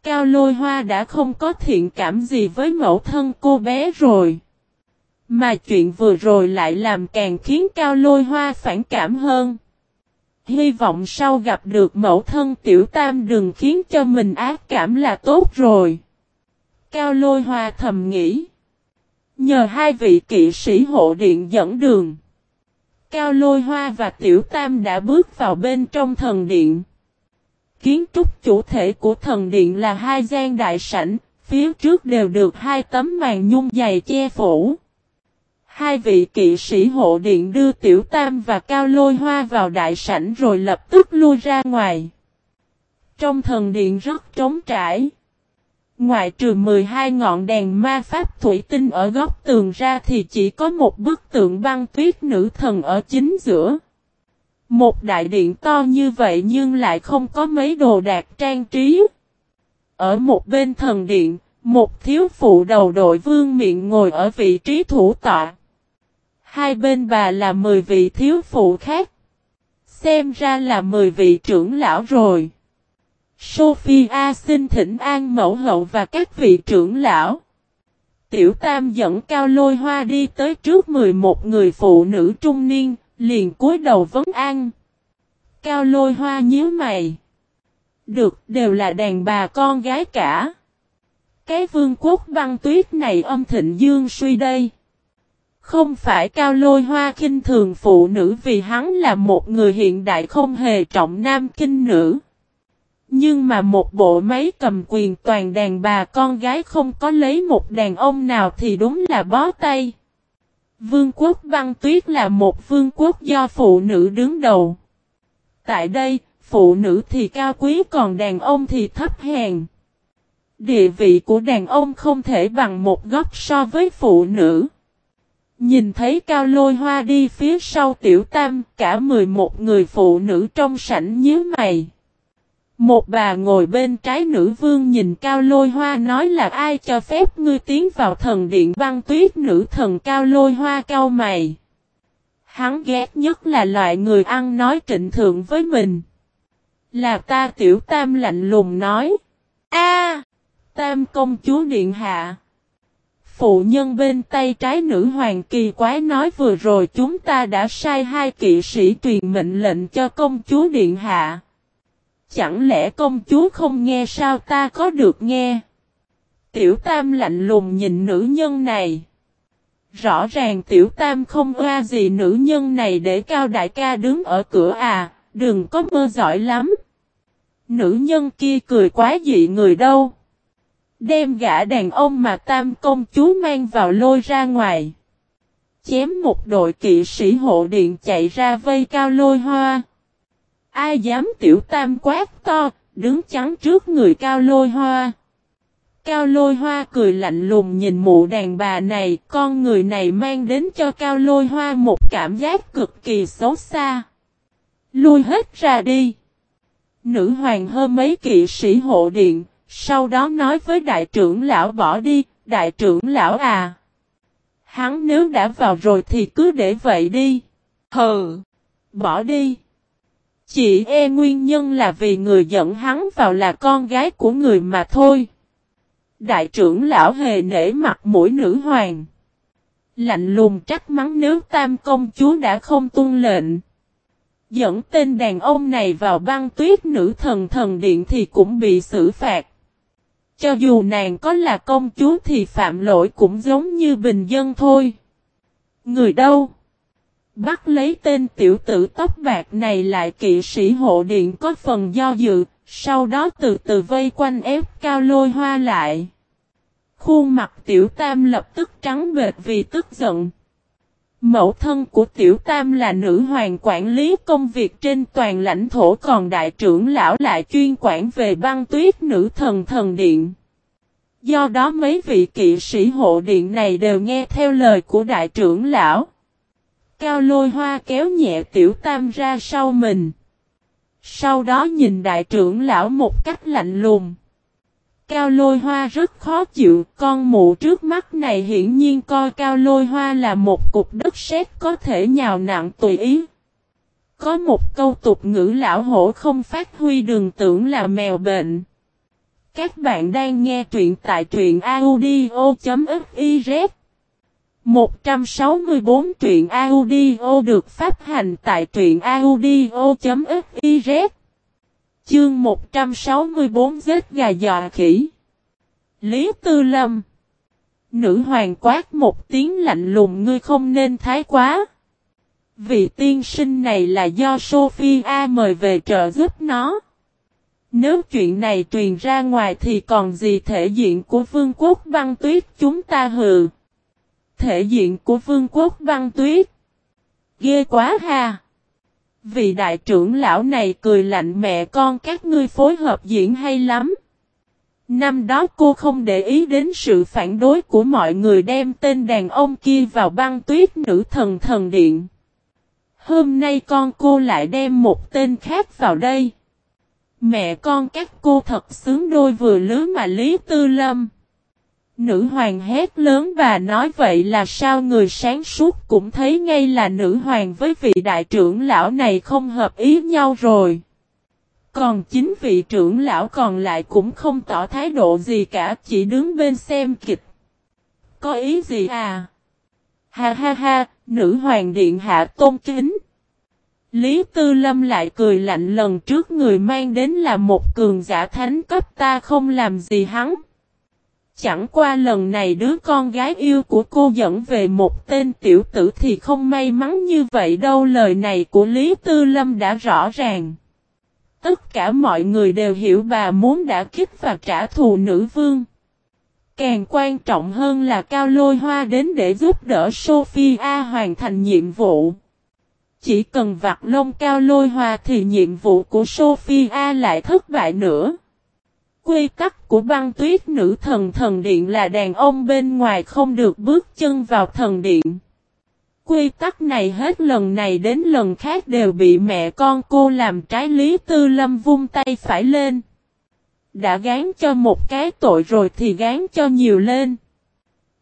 Cao lôi hoa đã không có thiện cảm gì với mẫu thân cô bé rồi. Mà chuyện vừa rồi lại làm càng khiến cao lôi hoa phản cảm hơn. Hy vọng sau gặp được mẫu thân tiểu tam đừng khiến cho mình ác cảm là tốt rồi. Cao lôi hoa thầm nghĩ. Nhờ hai vị kỵ sĩ hộ điện dẫn đường. Cao lôi hoa và tiểu tam đã bước vào bên trong thần điện. Kiến trúc chủ thể của thần điện là hai gian đại sảnh, phía trước đều được hai tấm màn nhung dày che phủ. Hai vị kỵ sĩ hộ điện đưa tiểu tam và cao lôi hoa vào đại sảnh rồi lập tức lui ra ngoài. Trong thần điện rất trống trải. Ngoại trừ 12 ngọn đèn ma pháp thủy tinh ở góc tường ra thì chỉ có một bức tượng băng tuyết nữ thần ở chính giữa. Một đại điện to như vậy nhưng lại không có mấy đồ đạc trang trí. Ở một bên thần điện, một thiếu phụ đầu đội vương miệng ngồi ở vị trí thủ tọa. Hai bên bà là 10 vị thiếu phụ khác. Xem ra là 10 vị trưởng lão rồi. Sophia xin thỉnh an mẫu hậu và các vị trưởng lão. Tiểu Tam dẫn cao lôi hoa đi tới trước 11 người phụ nữ trung niên, liền cúi đầu vấn an. Cao lôi hoa nhíu mày. Được, đều là đàn bà con gái cả. Cái vương quốc băng tuyết này âm thịnh dương suy đây. Không phải cao lôi hoa kinh thường phụ nữ vì hắn là một người hiện đại không hề trọng nam kinh nữ. Nhưng mà một bộ máy cầm quyền toàn đàn bà con gái không có lấy một đàn ông nào thì đúng là bó tay. Vương quốc băng tuyết là một vương quốc do phụ nữ đứng đầu. Tại đây, phụ nữ thì cao quý còn đàn ông thì thấp hèn. Địa vị của đàn ông không thể bằng một góc so với phụ nữ. Nhìn thấy cao lôi hoa đi phía sau tiểu tam, cả 11 người phụ nữ trong sảnh nhíu mày. Một bà ngồi bên trái nữ vương nhìn cao lôi hoa nói là ai cho phép ngươi tiến vào thần điện băng tuyết nữ thần cao lôi hoa cao mày. Hắn ghét nhất là loại người ăn nói trịnh thượng với mình. Là ta tiểu tam lạnh lùng nói. a, tam công chúa điện hạ. Phụ nhân bên tay trái nữ hoàng kỳ quái nói vừa rồi chúng ta đã sai hai kỵ sĩ truyền mệnh lệnh cho công chúa điện hạ. Chẳng lẽ công chúa không nghe sao ta có được nghe? Tiểu tam lạnh lùng nhìn nữ nhân này. Rõ ràng tiểu tam không oa gì nữ nhân này để cao đại ca đứng ở cửa à, đừng có mơ giỏi lắm. Nữ nhân kia cười quá dị người đâu. Đem gã đàn ông mà tam công chúa mang vào lôi ra ngoài. Chém một đội kỵ sĩ hộ điện chạy ra vây cao lôi hoa. Ai dám tiểu tam quát to, đứng chắn trước người cao lôi hoa. Cao lôi hoa cười lạnh lùng nhìn mụ đàn bà này, con người này mang đến cho cao lôi hoa một cảm giác cực kỳ xấu xa. Lui hết ra đi. Nữ hoàng hơ mấy kỵ sĩ hộ điện, sau đó nói với đại trưởng lão bỏ đi, đại trưởng lão à. Hắn nếu đã vào rồi thì cứ để vậy đi. Hừ, bỏ đi. Chị e nguyên nhân là vì người dẫn hắn vào là con gái của người mà thôi. Đại trưởng lão hề nể mặt mũi nữ hoàng. Lạnh lùng trách mắng nếu tam công chúa đã không tuân lệnh. Dẫn tên đàn ông này vào băng tuyết nữ thần thần điện thì cũng bị xử phạt. Cho dù nàng có là công chúa thì phạm lỗi cũng giống như bình dân thôi. Người đâu? Bắt lấy tên tiểu tử tóc bạc này lại kỵ sĩ hộ điện có phần do dự, sau đó từ từ vây quanh ép cao lôi hoa lại. Khuôn mặt tiểu tam lập tức trắng bệt vì tức giận. Mẫu thân của tiểu tam là nữ hoàng quản lý công việc trên toàn lãnh thổ còn đại trưởng lão lại chuyên quản về băng tuyết nữ thần thần điện. Do đó mấy vị kỵ sĩ hộ điện này đều nghe theo lời của đại trưởng lão. Cao lôi hoa kéo nhẹ tiểu tam ra sau mình. Sau đó nhìn đại trưởng lão một cách lạnh lùng. Cao lôi hoa rất khó chịu, con mụ trước mắt này hiển nhiên coi cao lôi hoa là một cục đất sét có thể nhào nặng tùy ý. Có một câu tục ngữ lão hổ không phát huy đường tưởng là mèo bệnh. Các bạn đang nghe truyện tại truyện audio.fif 164 truyện audio được phát hành tại truyện audio.fiz Chương 164 giết gà dọa khỉ Lý Tư Lâm Nữ hoàng quát một tiếng lạnh lùng, ngươi không nên thái quá. Vị tiên sinh này là do Sophia mời về trợ giúp nó. Nếu chuyện này truyền ra ngoài thì còn gì thể diện của vương quốc băng tuyết chúng ta hừ. Thể diện của vương quốc băng tuyết. Ghê quá ha. Vị đại trưởng lão này cười lạnh mẹ con các ngươi phối hợp diễn hay lắm. Năm đó cô không để ý đến sự phản đối của mọi người đem tên đàn ông kia vào băng tuyết nữ thần thần điện. Hôm nay con cô lại đem một tên khác vào đây. Mẹ con các cô thật sướng đôi vừa lứa mà Lý Tư Lâm. Nữ hoàng hét lớn và nói vậy là sao người sáng suốt cũng thấy ngay là nữ hoàng với vị đại trưởng lão này không hợp ý nhau rồi. Còn chính vị trưởng lão còn lại cũng không tỏ thái độ gì cả chỉ đứng bên xem kịch. Có ý gì à? Ha ha ha, nữ hoàng điện hạ tôn kính. Lý Tư Lâm lại cười lạnh lần trước người mang đến là một cường giả thánh cấp ta không làm gì hắn. Chẳng qua lần này đứa con gái yêu của cô dẫn về một tên tiểu tử thì không may mắn như vậy đâu, lời này của Lý Tư Lâm đã rõ ràng. Tất cả mọi người đều hiểu bà muốn đã kích và trả thù nữ vương. Càng quan trọng hơn là Cao Lôi Hoa đến để giúp đỡ Sophia hoàn thành nhiệm vụ. Chỉ cần vặt lông Cao Lôi Hoa thì nhiệm vụ của Sophia lại thất bại nữa. Quy tắc của băng tuyết nữ thần thần điện là đàn ông bên ngoài không được bước chân vào thần điện. Quy tắc này hết lần này đến lần khác đều bị mẹ con cô làm trái lý tư lâm vung tay phải lên. Đã gán cho một cái tội rồi thì gán cho nhiều lên.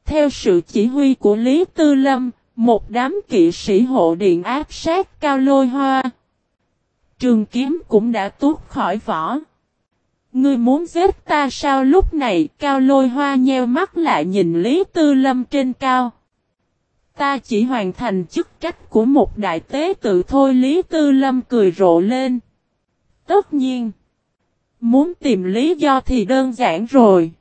Theo sự chỉ huy của Lý Tư Lâm, một đám kỵ sĩ hộ điện áp sát cao lôi hoa. Trường kiếm cũng đã tuốt khỏi vỏ. Ngươi muốn giết ta sao lúc này cao lôi hoa nheo mắt lại nhìn Lý Tư Lâm trên cao. Ta chỉ hoàn thành chức trách của một đại tế tự thôi Lý Tư Lâm cười rộ lên. Tất nhiên. Muốn tìm lý do thì đơn giản rồi.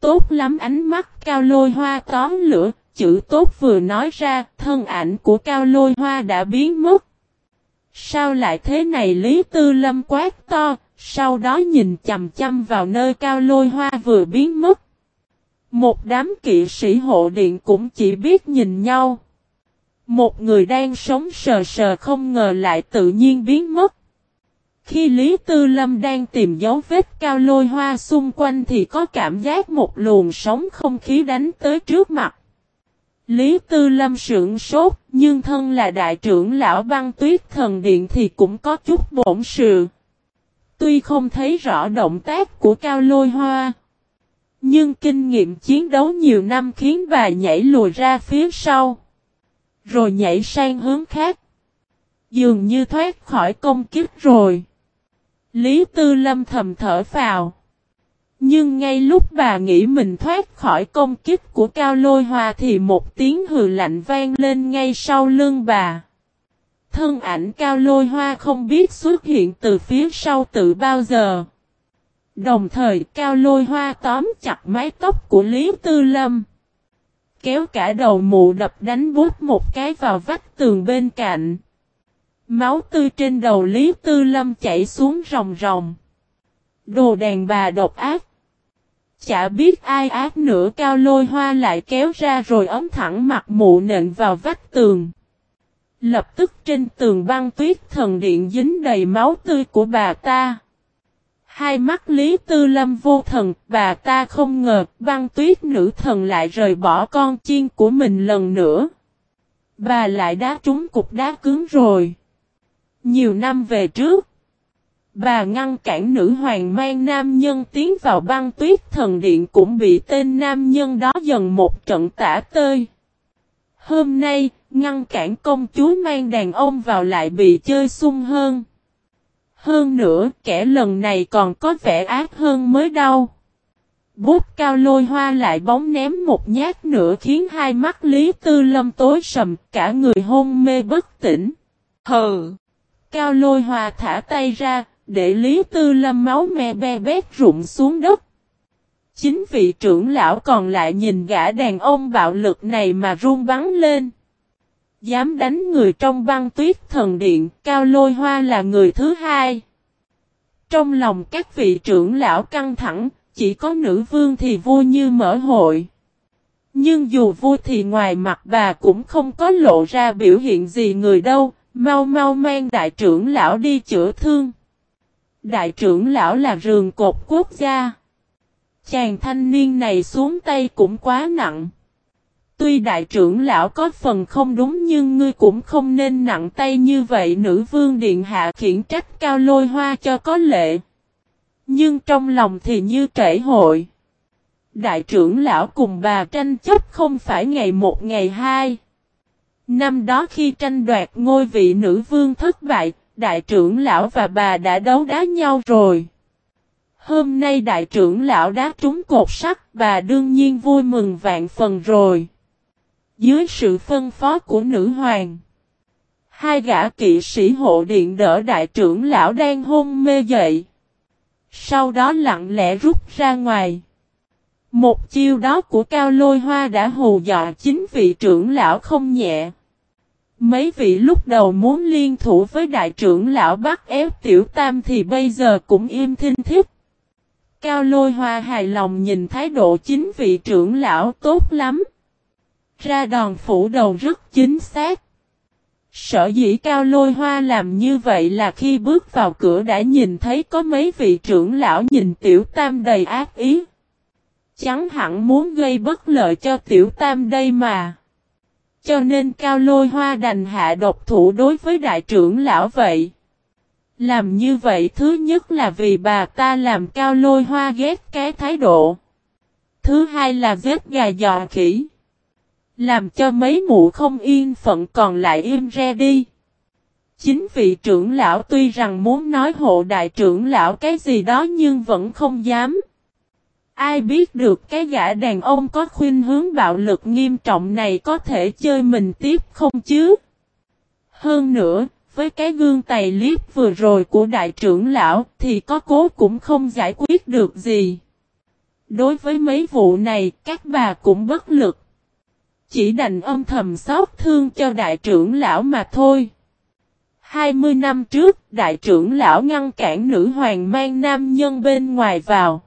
Tốt lắm ánh mắt cao lôi hoa tóm lửa, chữ tốt vừa nói ra, thân ảnh của cao lôi hoa đã biến mất. Sao lại thế này Lý Tư Lâm quát to, sau đó nhìn chầm chăm vào nơi cao lôi hoa vừa biến mất. Một đám kỵ sĩ hộ điện cũng chỉ biết nhìn nhau. Một người đang sống sờ sờ không ngờ lại tự nhiên biến mất. Khi Lý Tư Lâm đang tìm dấu vết cao lôi hoa xung quanh thì có cảm giác một luồng sóng không khí đánh tới trước mặt. Lý Tư Lâm sững sốt, nhưng thân là đại trưởng lão băng tuyết thần điện thì cũng có chút bổn sự. Tuy không thấy rõ động tác của cao lôi hoa, nhưng kinh nghiệm chiến đấu nhiều năm khiến bà nhảy lùi ra phía sau, rồi nhảy sang hướng khác. Dường như thoát khỏi công kiếp rồi. Lý Tư Lâm thầm thở vào. Nhưng ngay lúc bà nghĩ mình thoát khỏi công kích của Cao Lôi Hoa thì một tiếng hừ lạnh vang lên ngay sau lưng bà. Thân ảnh Cao Lôi Hoa không biết xuất hiện từ phía sau tự bao giờ. Đồng thời, Cao Lôi Hoa tóm chặt mái tóc của Lý Tư Lâm. Kéo cả đầu mụ đập đánh bút một cái vào vách tường bên cạnh. Máu tươi trên đầu Lý Tư Lâm chảy xuống ròng ròng. Đồ đàn bà độc ác. Chả biết ai ác nữa, cao lôi hoa lại kéo ra rồi ấm thẳng mặt mụ nện vào vách tường. Lập tức trên tường băng tuyết thần điện dính đầy máu tươi của bà ta. Hai mắt Lý Tư Lâm vô thần, bà ta không ngờ băng tuyết nữ thần lại rời bỏ con chiên của mình lần nữa. Bà lại đá trúng cục đá cứng rồi. Nhiều năm về trước, bà ngăn cản nữ hoàng mang nam nhân tiến vào băng tuyết thần điện cũng bị tên nam nhân đó dần một trận tả tơi. Hôm nay, ngăn cản công chúa mang đàn ông vào lại bị chơi sung hơn. Hơn nữa, kẻ lần này còn có vẻ ác hơn mới đau. Bút cao lôi hoa lại bóng ném một nhát nữa khiến hai mắt Lý Tư Lâm tối sầm, cả người hôn mê bất tỉnh. Hừ! Cao lôi hoa thả tay ra, để Lý Tư Lâm máu me be bét rụng xuống đất. Chính vị trưởng lão còn lại nhìn gã đàn ông bạo lực này mà run bắn lên. Dám đánh người trong băng tuyết thần điện, Cao Lôi Hoa là người thứ hai. Trong lòng các vị trưởng lão căng thẳng, chỉ có nữ vương thì vui như mở hội. Nhưng dù vui thì ngoài mặt bà cũng không có lộ ra biểu hiện gì người đâu, Mau mau mang đại trưởng lão đi chữa thương. Đại trưởng lão là rường cột quốc gia. Chàng thanh niên này xuống tay cũng quá nặng. Tuy đại trưởng lão có phần không đúng nhưng ngươi cũng không nên nặng tay như vậy nữ vương điện hạ khiển trách cao lôi hoa cho có lệ. Nhưng trong lòng thì như trễ hội. Đại trưởng lão cùng bà tranh chấp không phải ngày một ngày hai. Năm đó khi tranh đoạt ngôi vị nữ vương thất bại, đại trưởng lão và bà đã đấu đá nhau rồi. Hôm nay đại trưởng lão đá trúng cột sắt, bà đương nhiên vui mừng vạn phần rồi. Dưới sự phân phó của nữ hoàng, hai gã kỵ sĩ hộ điện đỡ đại trưởng lão đang hôn mê dậy. Sau đó lặng lẽ rút ra ngoài. Một chiêu đó của cao lôi hoa đã hù dọa chính vị trưởng lão không nhẹ. Mấy vị lúc đầu muốn liên thủ với đại trưởng lão bắt ép tiểu tam thì bây giờ cũng im thinh thích. Cao lôi hoa hài lòng nhìn thái độ chính vị trưởng lão tốt lắm. Ra đòn phủ đầu rất chính xác. Sở dĩ cao lôi hoa làm như vậy là khi bước vào cửa đã nhìn thấy có mấy vị trưởng lão nhìn tiểu tam đầy ác ý. Chẳng hẳn muốn gây bất lợi cho tiểu tam đây mà. Cho nên cao lôi hoa đành hạ độc thủ đối với đại trưởng lão vậy. Làm như vậy thứ nhất là vì bà ta làm cao lôi hoa ghét cái thái độ. Thứ hai là ghét gà dò khỉ. Làm cho mấy mụ không yên phận còn lại im re đi. Chính vị trưởng lão tuy rằng muốn nói hộ đại trưởng lão cái gì đó nhưng vẫn không dám. Ai biết được cái gã đàn ông có khuyên hướng bạo lực nghiêm trọng này có thể chơi mình tiếp không chứ? Hơn nữa, với cái gương tài liếp vừa rồi của đại trưởng lão thì có cố cũng không giải quyết được gì. Đối với mấy vụ này, các bà cũng bất lực. Chỉ đành âm thầm xót thương cho đại trưởng lão mà thôi. 20 năm trước, đại trưởng lão ngăn cản nữ hoàng mang nam nhân bên ngoài vào.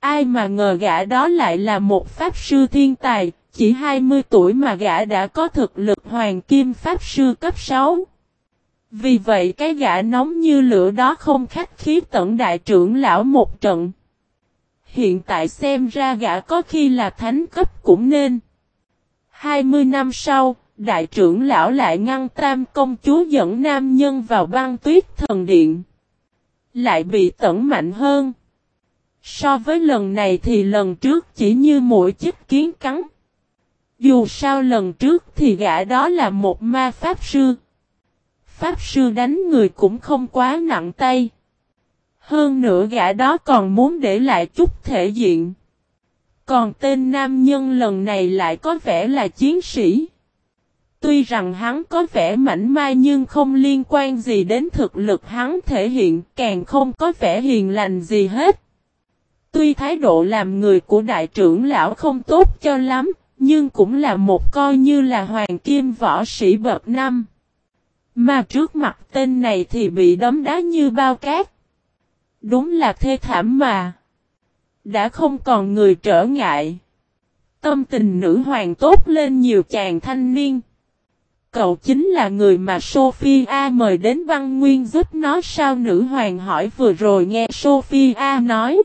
Ai mà ngờ gã đó lại là một pháp sư thiên tài, chỉ 20 tuổi mà gã đã có thực lực hoàng kim pháp sư cấp 6. Vì vậy cái gã nóng như lửa đó không khách khí tận đại trưởng lão một trận. Hiện tại xem ra gã có khi là thánh cấp cũng nên. 20 năm sau, đại trưởng lão lại ngăn tam công chúa dẫn nam nhân vào băng tuyết thần điện. Lại bị tẩn mạnh hơn. So với lần này thì lần trước chỉ như mũi chích kiến cắn. Dù sao lần trước thì gã đó là một ma pháp sư. Pháp sư đánh người cũng không quá nặng tay. Hơn nữa gã đó còn muốn để lại chút thể diện. Còn tên nam nhân lần này lại có vẻ là chiến sĩ. Tuy rằng hắn có vẻ mảnh mai nhưng không liên quan gì đến thực lực hắn thể hiện, càng không có vẻ hiền lành gì hết. Tuy thái độ làm người của đại trưởng lão không tốt cho lắm, nhưng cũng là một coi như là hoàng kim võ sĩ bậc năm. Mà trước mặt tên này thì bị đấm đá như bao cát. Đúng là thê thảm mà. Đã không còn người trở ngại. Tâm tình nữ hoàng tốt lên nhiều chàng thanh niên. Cậu chính là người mà Sophia mời đến văn nguyên giúp nó sao nữ hoàng hỏi vừa rồi nghe Sophia nói.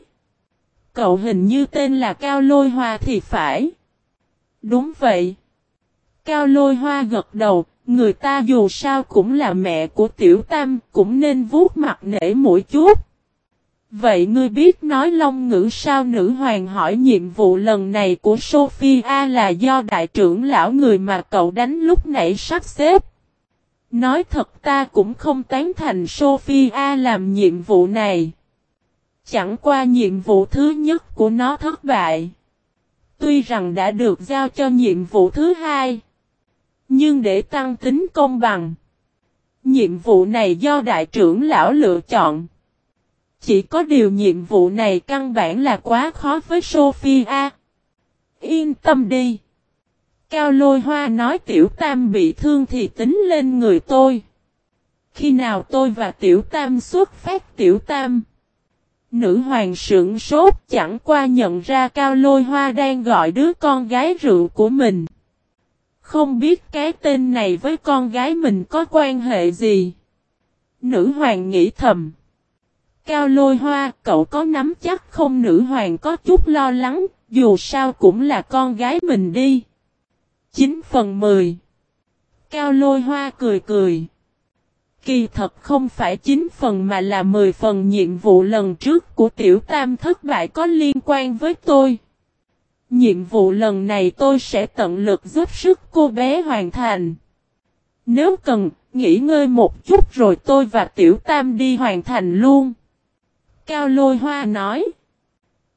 Cậu hình như tên là Cao Lôi Hoa thì phải. Đúng vậy. Cao Lôi Hoa gật đầu, người ta dù sao cũng là mẹ của Tiểu Tam, cũng nên vuốt mặt nể mũi chút. Vậy ngươi biết nói long ngữ sao nữ hoàng hỏi nhiệm vụ lần này của Sophia là do đại trưởng lão người mà cậu đánh lúc nãy sắp xếp. Nói thật ta cũng không tán thành Sophia làm nhiệm vụ này. Chẳng qua nhiệm vụ thứ nhất của nó thất bại. Tuy rằng đã được giao cho nhiệm vụ thứ hai. Nhưng để tăng tính công bằng. Nhiệm vụ này do đại trưởng lão lựa chọn. Chỉ có điều nhiệm vụ này căn bản là quá khó với Sophia. Yên tâm đi. Cao lôi hoa nói tiểu tam bị thương thì tính lên người tôi. Khi nào tôi và tiểu tam xuất phát tiểu tam. Nữ hoàng sững sốt, chẳng qua nhận ra cao lôi hoa đang gọi đứa con gái rượu của mình. Không biết cái tên này với con gái mình có quan hệ gì. Nữ hoàng nghĩ thầm. Cao lôi hoa, cậu có nắm chắc không nữ hoàng có chút lo lắng, dù sao cũng là con gái mình đi. 9 phần 10 Cao lôi hoa cười cười. Kỳ thật không phải 9 phần mà là 10 phần nhiệm vụ lần trước của tiểu tam thất bại có liên quan với tôi. Nhiệm vụ lần này tôi sẽ tận lực giúp sức cô bé hoàn thành. Nếu cần, nghỉ ngơi một chút rồi tôi và tiểu tam đi hoàn thành luôn. Cao Lôi Hoa nói.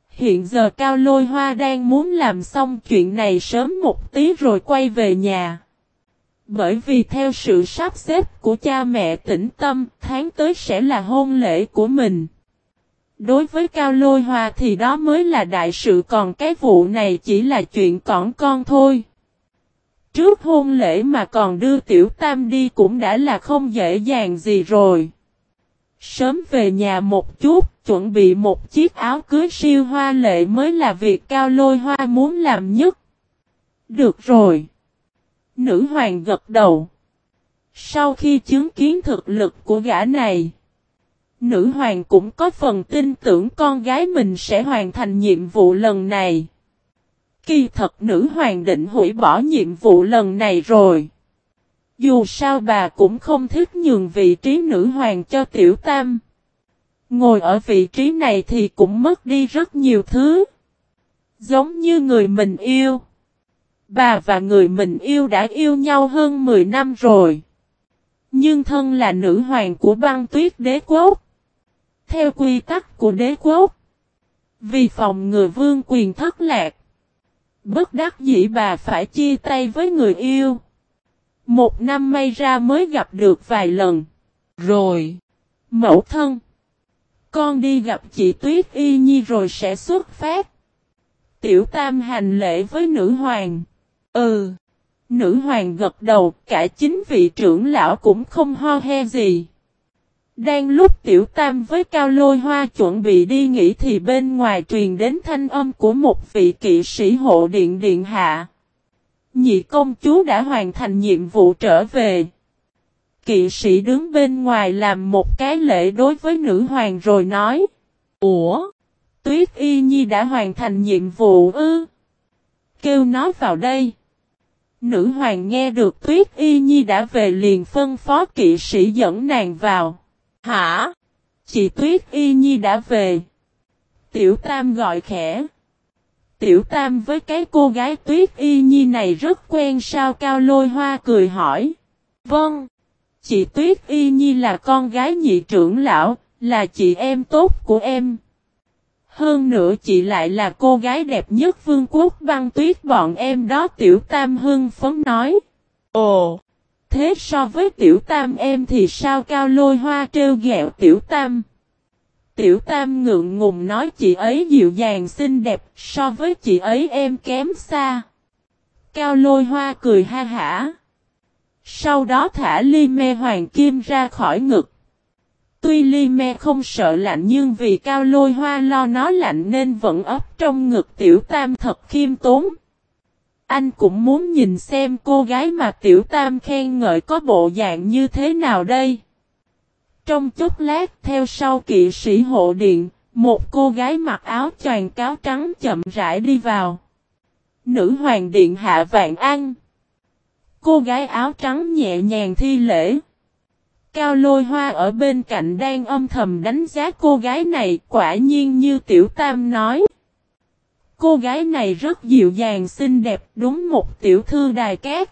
Hiện giờ Cao Lôi Hoa đang muốn làm xong chuyện này sớm một tí rồi quay về nhà. Bởi vì theo sự sắp xếp của cha mẹ tĩnh tâm, tháng tới sẽ là hôn lễ của mình. Đối với Cao Lôi Hoa thì đó mới là đại sự còn cái vụ này chỉ là chuyện cỏn con thôi. trước hôn lễ mà còn đưa tiểu tam đi cũng đã là không dễ dàng gì rồi. Sớm về nhà một chút, chuẩn bị một chiếc áo cưới siêu hoa lệ mới là việc cao lôi hoa muốn làm nhất. Được rồi. Nữ hoàng gật đầu. Sau khi chứng kiến thực lực của gã này, nữ hoàng cũng có phần tin tưởng con gái mình sẽ hoàn thành nhiệm vụ lần này. Kỳ thật nữ hoàng định hủy bỏ nhiệm vụ lần này rồi. Dù sao bà cũng không thích nhường vị trí nữ hoàng cho tiểu tam. Ngồi ở vị trí này thì cũng mất đi rất nhiều thứ. Giống như người mình yêu. Bà và người mình yêu đã yêu nhau hơn 10 năm rồi. Nhưng thân là nữ hoàng của băng tuyết đế quốc. Theo quy tắc của đế quốc. Vì phòng ngừa vương quyền thất lạc. Bất đắc dĩ bà phải chia tay với người yêu. Một năm may ra mới gặp được vài lần. Rồi. Mẫu thân. Con đi gặp chị Tuyết Y Nhi rồi sẽ xuất phát. Tiểu Tam hành lễ với nữ hoàng. Ừ. Nữ hoàng gật đầu, cả chính vị trưởng lão cũng không ho he gì. Đang lúc tiểu tam với cao lôi hoa chuẩn bị đi nghỉ thì bên ngoài truyền đến thanh âm của một vị kỵ sĩ hộ điện điện hạ. Nhị công chúa đã hoàn thành nhiệm vụ trở về. Kỵ sĩ đứng bên ngoài làm một cái lễ đối với nữ hoàng rồi nói. Ủa? Tuyết y nhi đã hoàn thành nhiệm vụ ư? Kêu nó vào đây. Nữ hoàng nghe được Tuyết Y Nhi đã về liền phân phó kỵ sĩ dẫn nàng vào. Hả? Chị Tuyết Y Nhi đã về. Tiểu Tam gọi khẽ. Tiểu Tam với cái cô gái Tuyết Y Nhi này rất quen sao Cao Lôi Hoa cười hỏi. Vâng. Chị Tuyết Y Nhi là con gái nhị trưởng lão, là chị em tốt của em. Hơn nữa chị lại là cô gái đẹp nhất vương quốc băng tuyết bọn em đó tiểu tam hưng phấn nói. Ồ! Thế so với tiểu tam em thì sao cao lôi hoa trêu ghẹo tiểu tam? Tiểu tam ngượng ngùng nói chị ấy dịu dàng xinh đẹp so với chị ấy em kém xa. Cao lôi hoa cười ha hả. Sau đó thả ly me hoàng kim ra khỏi ngực. Tuy ly me không sợ lạnh nhưng vì cao lôi hoa lo nó lạnh nên vẫn ấp trong ngực tiểu tam thật khiêm tốn. Anh cũng muốn nhìn xem cô gái mà tiểu tam khen ngợi có bộ dạng như thế nào đây. Trong chốc lát theo sau kỵ sĩ hộ điện, một cô gái mặc áo choàng cáo trắng chậm rãi đi vào. Nữ hoàng điện hạ vạn an. Cô gái áo trắng nhẹ nhàng thi lễ. Cao lôi hoa ở bên cạnh đang âm thầm đánh giá cô gái này quả nhiên như tiểu tam nói. Cô gái này rất dịu dàng xinh đẹp đúng một tiểu thư đài cát.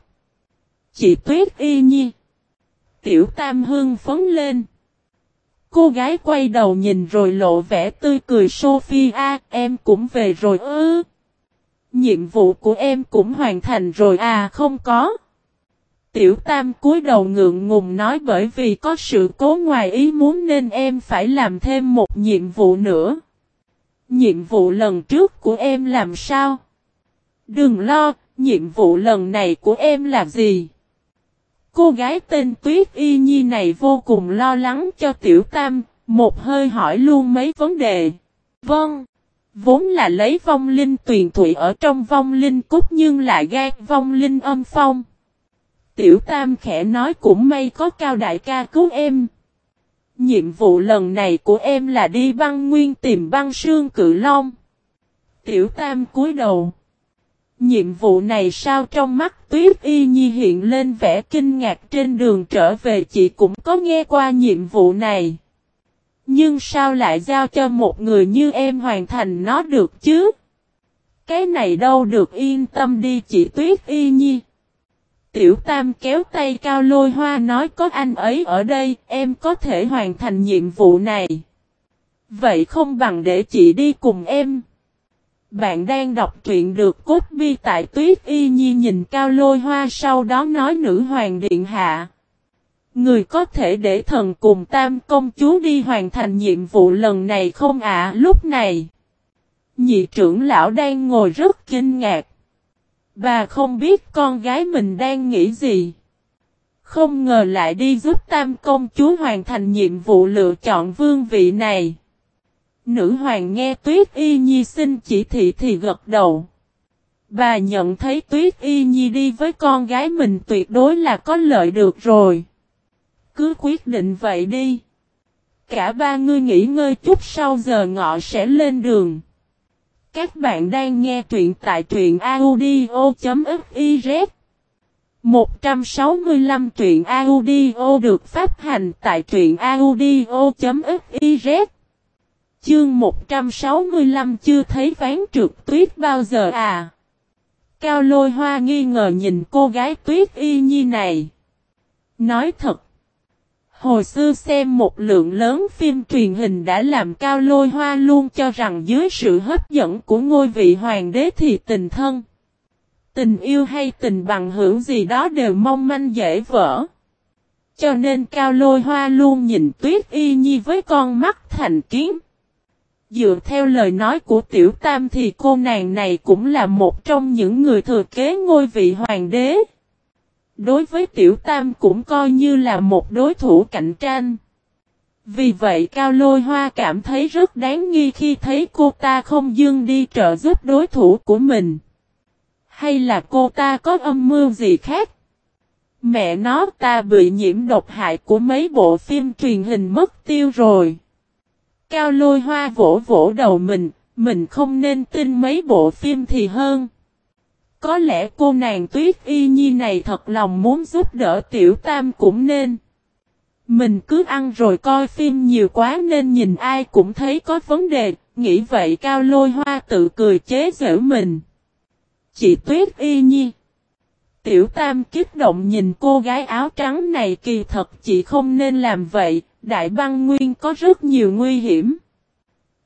Chị Tuyết y nhi. Tiểu tam hương phấn lên. Cô gái quay đầu nhìn rồi lộ vẻ tươi cười Sophia em cũng về rồi ư. Nhiệm vụ của em cũng hoàn thành rồi à không có. Tiểu Tam cúi đầu ngượng ngùng nói bởi vì có sự cố ngoài ý muốn nên em phải làm thêm một nhiệm vụ nữa. Nhiệm vụ lần trước của em làm sao? Đừng lo, nhiệm vụ lần này của em là gì? Cô gái tên Tuyết Y Nhi này vô cùng lo lắng cho Tiểu Tam, một hơi hỏi luôn mấy vấn đề. Vâng, vốn là lấy vong linh tuyền thủy ở trong vong linh cút nhưng lại gan vong linh âm phong. Tiểu Tam khẽ nói cũng may có cao đại ca cứu em. Nhiệm vụ lần này của em là đi băng nguyên tìm băng sương cự long. Tiểu Tam cúi đầu. Nhiệm vụ này sao trong mắt Tuyết Y Nhi hiện lên vẻ kinh ngạc trên đường trở về chị cũng có nghe qua nhiệm vụ này. Nhưng sao lại giao cho một người như em hoàn thành nó được chứ? Cái này đâu được yên tâm đi chị Tuyết Y Nhi. Tiểu Tam kéo tay Cao Lôi Hoa nói có anh ấy ở đây, em có thể hoàn thành nhiệm vụ này. Vậy không bằng để chị đi cùng em. Bạn đang đọc truyện được cốt bi tại Tuyết Y Nhi nhìn Cao Lôi Hoa sau đó nói nữ hoàng điện hạ. Người có thể để thần cùng tam công chúa đi hoàn thành nhiệm vụ lần này không ạ lúc này. Nhị trưởng lão đang ngồi rất kinh ngạc. Bà không biết con gái mình đang nghĩ gì. Không ngờ lại đi giúp tam công chúa hoàn thành nhiệm vụ lựa chọn vương vị này. Nữ hoàng nghe Tuyết Y Nhi xin chỉ thị thì gật đầu. Bà nhận thấy Tuyết Y Nhi đi với con gái mình tuyệt đối là có lợi được rồi. Cứ quyết định vậy đi. Cả ba ngươi nghỉ ngơi chút sau giờ ngọ sẽ lên đường. Các bạn đang nghe truyện tại truyện audio.fiz 165 truyện audio được phát hành tại truyện audio.fiz Chương 165 chưa thấy ván trượt tuyết bao giờ à? Cao lôi hoa nghi ngờ nhìn cô gái tuyết y nhi này. Nói thật. Hồi xưa xem một lượng lớn phim truyền hình đã làm cao lôi hoa luôn cho rằng dưới sự hấp dẫn của ngôi vị hoàng đế thì tình thân. Tình yêu hay tình bằng hữu gì đó đều mong manh dễ vỡ. Cho nên cao lôi hoa luôn nhìn tuyết y nhi với con mắt thành kiến. Dựa theo lời nói của tiểu tam thì cô nàng này cũng là một trong những người thừa kế ngôi vị hoàng đế. Đối với tiểu tam cũng coi như là một đối thủ cạnh tranh. Vì vậy Cao Lôi Hoa cảm thấy rất đáng nghi khi thấy cô ta không dương đi trợ giúp đối thủ của mình. Hay là cô ta có âm mưu gì khác? Mẹ nó, ta bị nhiễm độc hại của mấy bộ phim truyền hình mất tiêu rồi. Cao lôi hoa vỗ vỗ đầu mình, mình không nên tin mấy bộ phim thì hơn. Có lẽ cô nàng tuyết y nhi này thật lòng muốn giúp đỡ tiểu tam cũng nên. Mình cứ ăn rồi coi phim nhiều quá nên nhìn ai cũng thấy có vấn đề, nghĩ vậy cao lôi hoa tự cười chế giễu mình. Chị tuyết y nhi. Tiểu tam kích động nhìn cô gái áo trắng này kỳ thật chị không nên làm vậy, đại băng nguyên có rất nhiều nguy hiểm.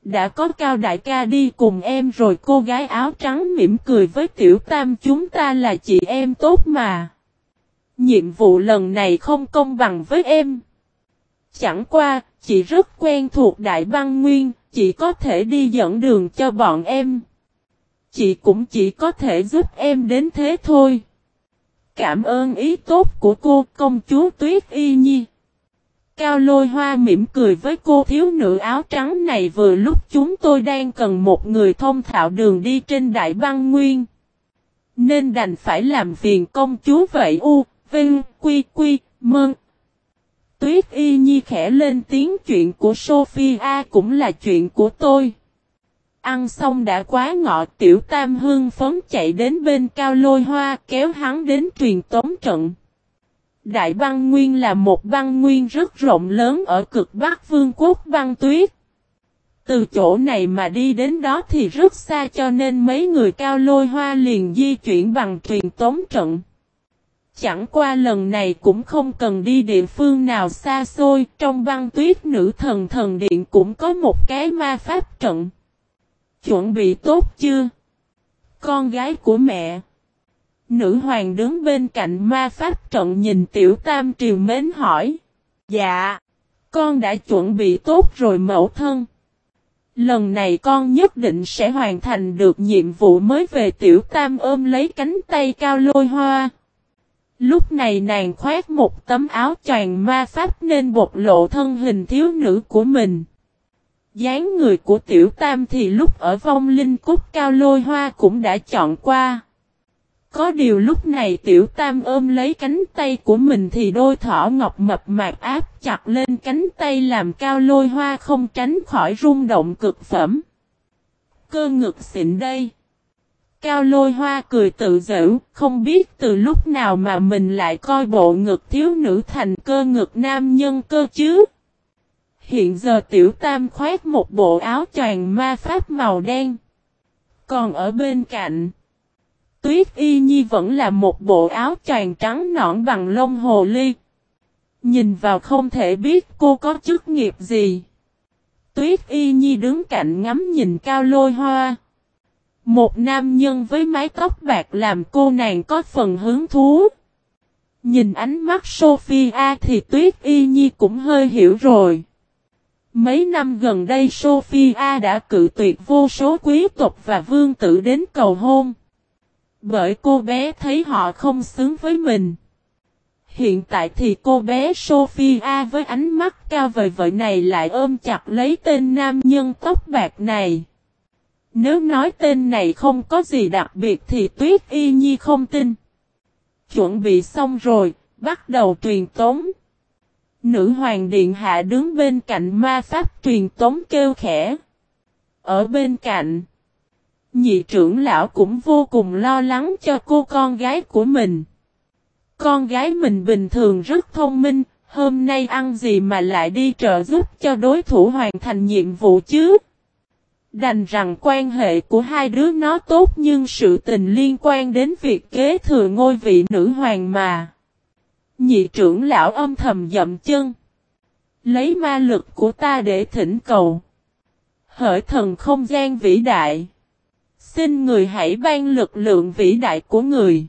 Đã có cao đại ca đi cùng em rồi cô gái áo trắng mỉm cười với tiểu tam chúng ta là chị em tốt mà. Nhiệm vụ lần này không công bằng với em. Chẳng qua, chị rất quen thuộc Đại Băng Nguyên, chị có thể đi dẫn đường cho bọn em. Chị cũng chỉ có thể giúp em đến thế thôi. Cảm ơn ý tốt của cô công chúa Tuyết Y Nhi. Cao lôi hoa mỉm cười với cô thiếu nữ áo trắng này vừa lúc chúng tôi đang cần một người thông thạo đường đi trên đại băng nguyên. Nên đành phải làm phiền công chúa vậy u, vinh, quy quy, mơn. Tuyết y nhi khẽ lên tiếng chuyện của Sophia cũng là chuyện của tôi. Ăn xong đã quá ngọ tiểu tam hương phấn chạy đến bên cao lôi hoa kéo hắn đến truyền tống trận. Đại băng nguyên là một băng nguyên rất rộng lớn ở cực bắc vương quốc băng tuyết. Từ chỗ này mà đi đến đó thì rất xa cho nên mấy người cao lôi hoa liền di chuyển bằng truyền tống trận. Chẳng qua lần này cũng không cần đi địa phương nào xa xôi, trong băng tuyết nữ thần thần điện cũng có một cái ma pháp trận. Chuẩn bị tốt chưa? Con gái của mẹ. Nữ hoàng đứng bên cạnh ma pháp trận nhìn tiểu tam triều mến hỏi. Dạ, con đã chuẩn bị tốt rồi mẫu thân. Lần này con nhất định sẽ hoàn thành được nhiệm vụ mới về tiểu tam ôm lấy cánh tay cao lôi hoa. Lúc này nàng khoét một tấm áo choàng ma pháp nên bộc lộ thân hình thiếu nữ của mình. dáng người của tiểu tam thì lúc ở vong linh cúc cao lôi hoa cũng đã chọn qua. Có điều lúc này tiểu tam ôm lấy cánh tay của mình thì đôi thỏ ngọc mập mạp áp chặt lên cánh tay làm cao lôi hoa không tránh khỏi rung động cực phẩm. Cơ ngực xịn đây. Cao lôi hoa cười tự giễu, không biết từ lúc nào mà mình lại coi bộ ngực thiếu nữ thành cơ ngực nam nhân cơ chứ. Hiện giờ tiểu tam khoét một bộ áo choàng ma pháp màu đen. Còn ở bên cạnh, Tuyết y nhi vẫn là một bộ áo choàng trắng nõn bằng lông hồ ly. Nhìn vào không thể biết cô có chức nghiệp gì. Tuyết y nhi đứng cạnh ngắm nhìn cao lôi hoa. Một nam nhân với mái tóc bạc làm cô nàng có phần hứng thú. Nhìn ánh mắt Sophia thì Tuyết Y Nhi cũng hơi hiểu rồi. Mấy năm gần đây Sophia đã cự tuyệt vô số quý tộc và vương tử đến cầu hôn. Bởi cô bé thấy họ không xứng với mình. Hiện tại thì cô bé Sophia với ánh mắt cao vời vợi này lại ôm chặt lấy tên nam nhân tóc bạc này. Nếu nói tên này không có gì đặc biệt thì Tuyết Y Nhi không tin. Chuẩn bị xong rồi, bắt đầu truyền tống. Nữ hoàng điện hạ đứng bên cạnh ma pháp truyền tống kêu khẽ. Ở bên cạnh, nhị trưởng lão cũng vô cùng lo lắng cho cô con gái của mình. Con gái mình bình thường rất thông minh, hôm nay ăn gì mà lại đi trợ giúp cho đối thủ hoàn thành nhiệm vụ chứ? Đành rằng quan hệ của hai đứa nó tốt nhưng sự tình liên quan đến việc kế thừa ngôi vị nữ hoàng mà. Nhị trưởng lão âm thầm dậm chân. Lấy ma lực của ta để thỉnh cầu. Hỡi thần không gian vĩ đại. Xin người hãy ban lực lượng vĩ đại của người.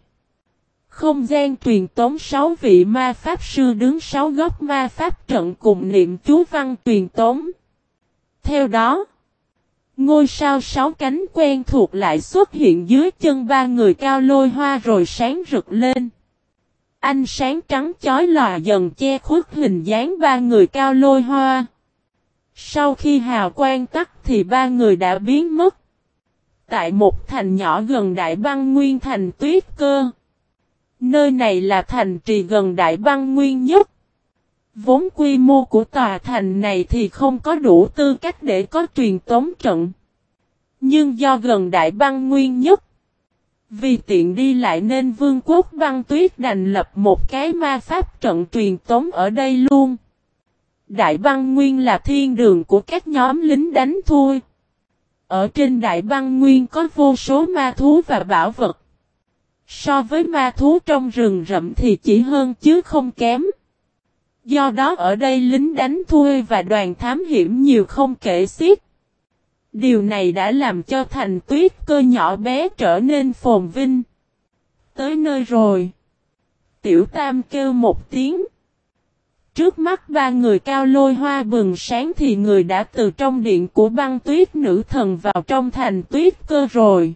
Không gian truyền tống sáu vị ma pháp sư đứng sáu góc ma pháp trận cùng niệm chú văn truyền tống. Theo đó, ngôi sao sáu cánh quen thuộc lại xuất hiện dưới chân ba người cao lôi hoa rồi sáng rực lên. Ánh sáng trắng chói lòa dần che khuất hình dáng ba người cao lôi hoa. Sau khi hào quang tắt thì ba người đã biến mất. Tại một thành nhỏ gần đại băng nguyên thành tuyết cơ. Nơi này là thành trì gần đại băng nguyên nhất. Vốn quy mô của tòa thành này thì không có đủ tư cách để có truyền tống trận. Nhưng do gần đại băng nguyên nhất. Vì tiện đi lại nên vương quốc băng tuyết đành lập một cái ma pháp trận truyền tống ở đây luôn. Đại băng nguyên là thiên đường của các nhóm lính đánh thui. Ở trên đại băng nguyên có vô số ma thú và bảo vật. So với ma thú trong rừng rậm thì chỉ hơn chứ không kém. Do đó ở đây lính đánh thuê và đoàn thám hiểm nhiều không kể xiết. Điều này đã làm cho thành tuyết cơ nhỏ bé trở nên phồn vinh. Tới nơi rồi. Tiểu Tam kêu một tiếng. Trước mắt ba người cao lôi hoa bừng sáng thì người đã từ trong điện của băng tuyết nữ thần vào trong thành tuyết cơ rồi.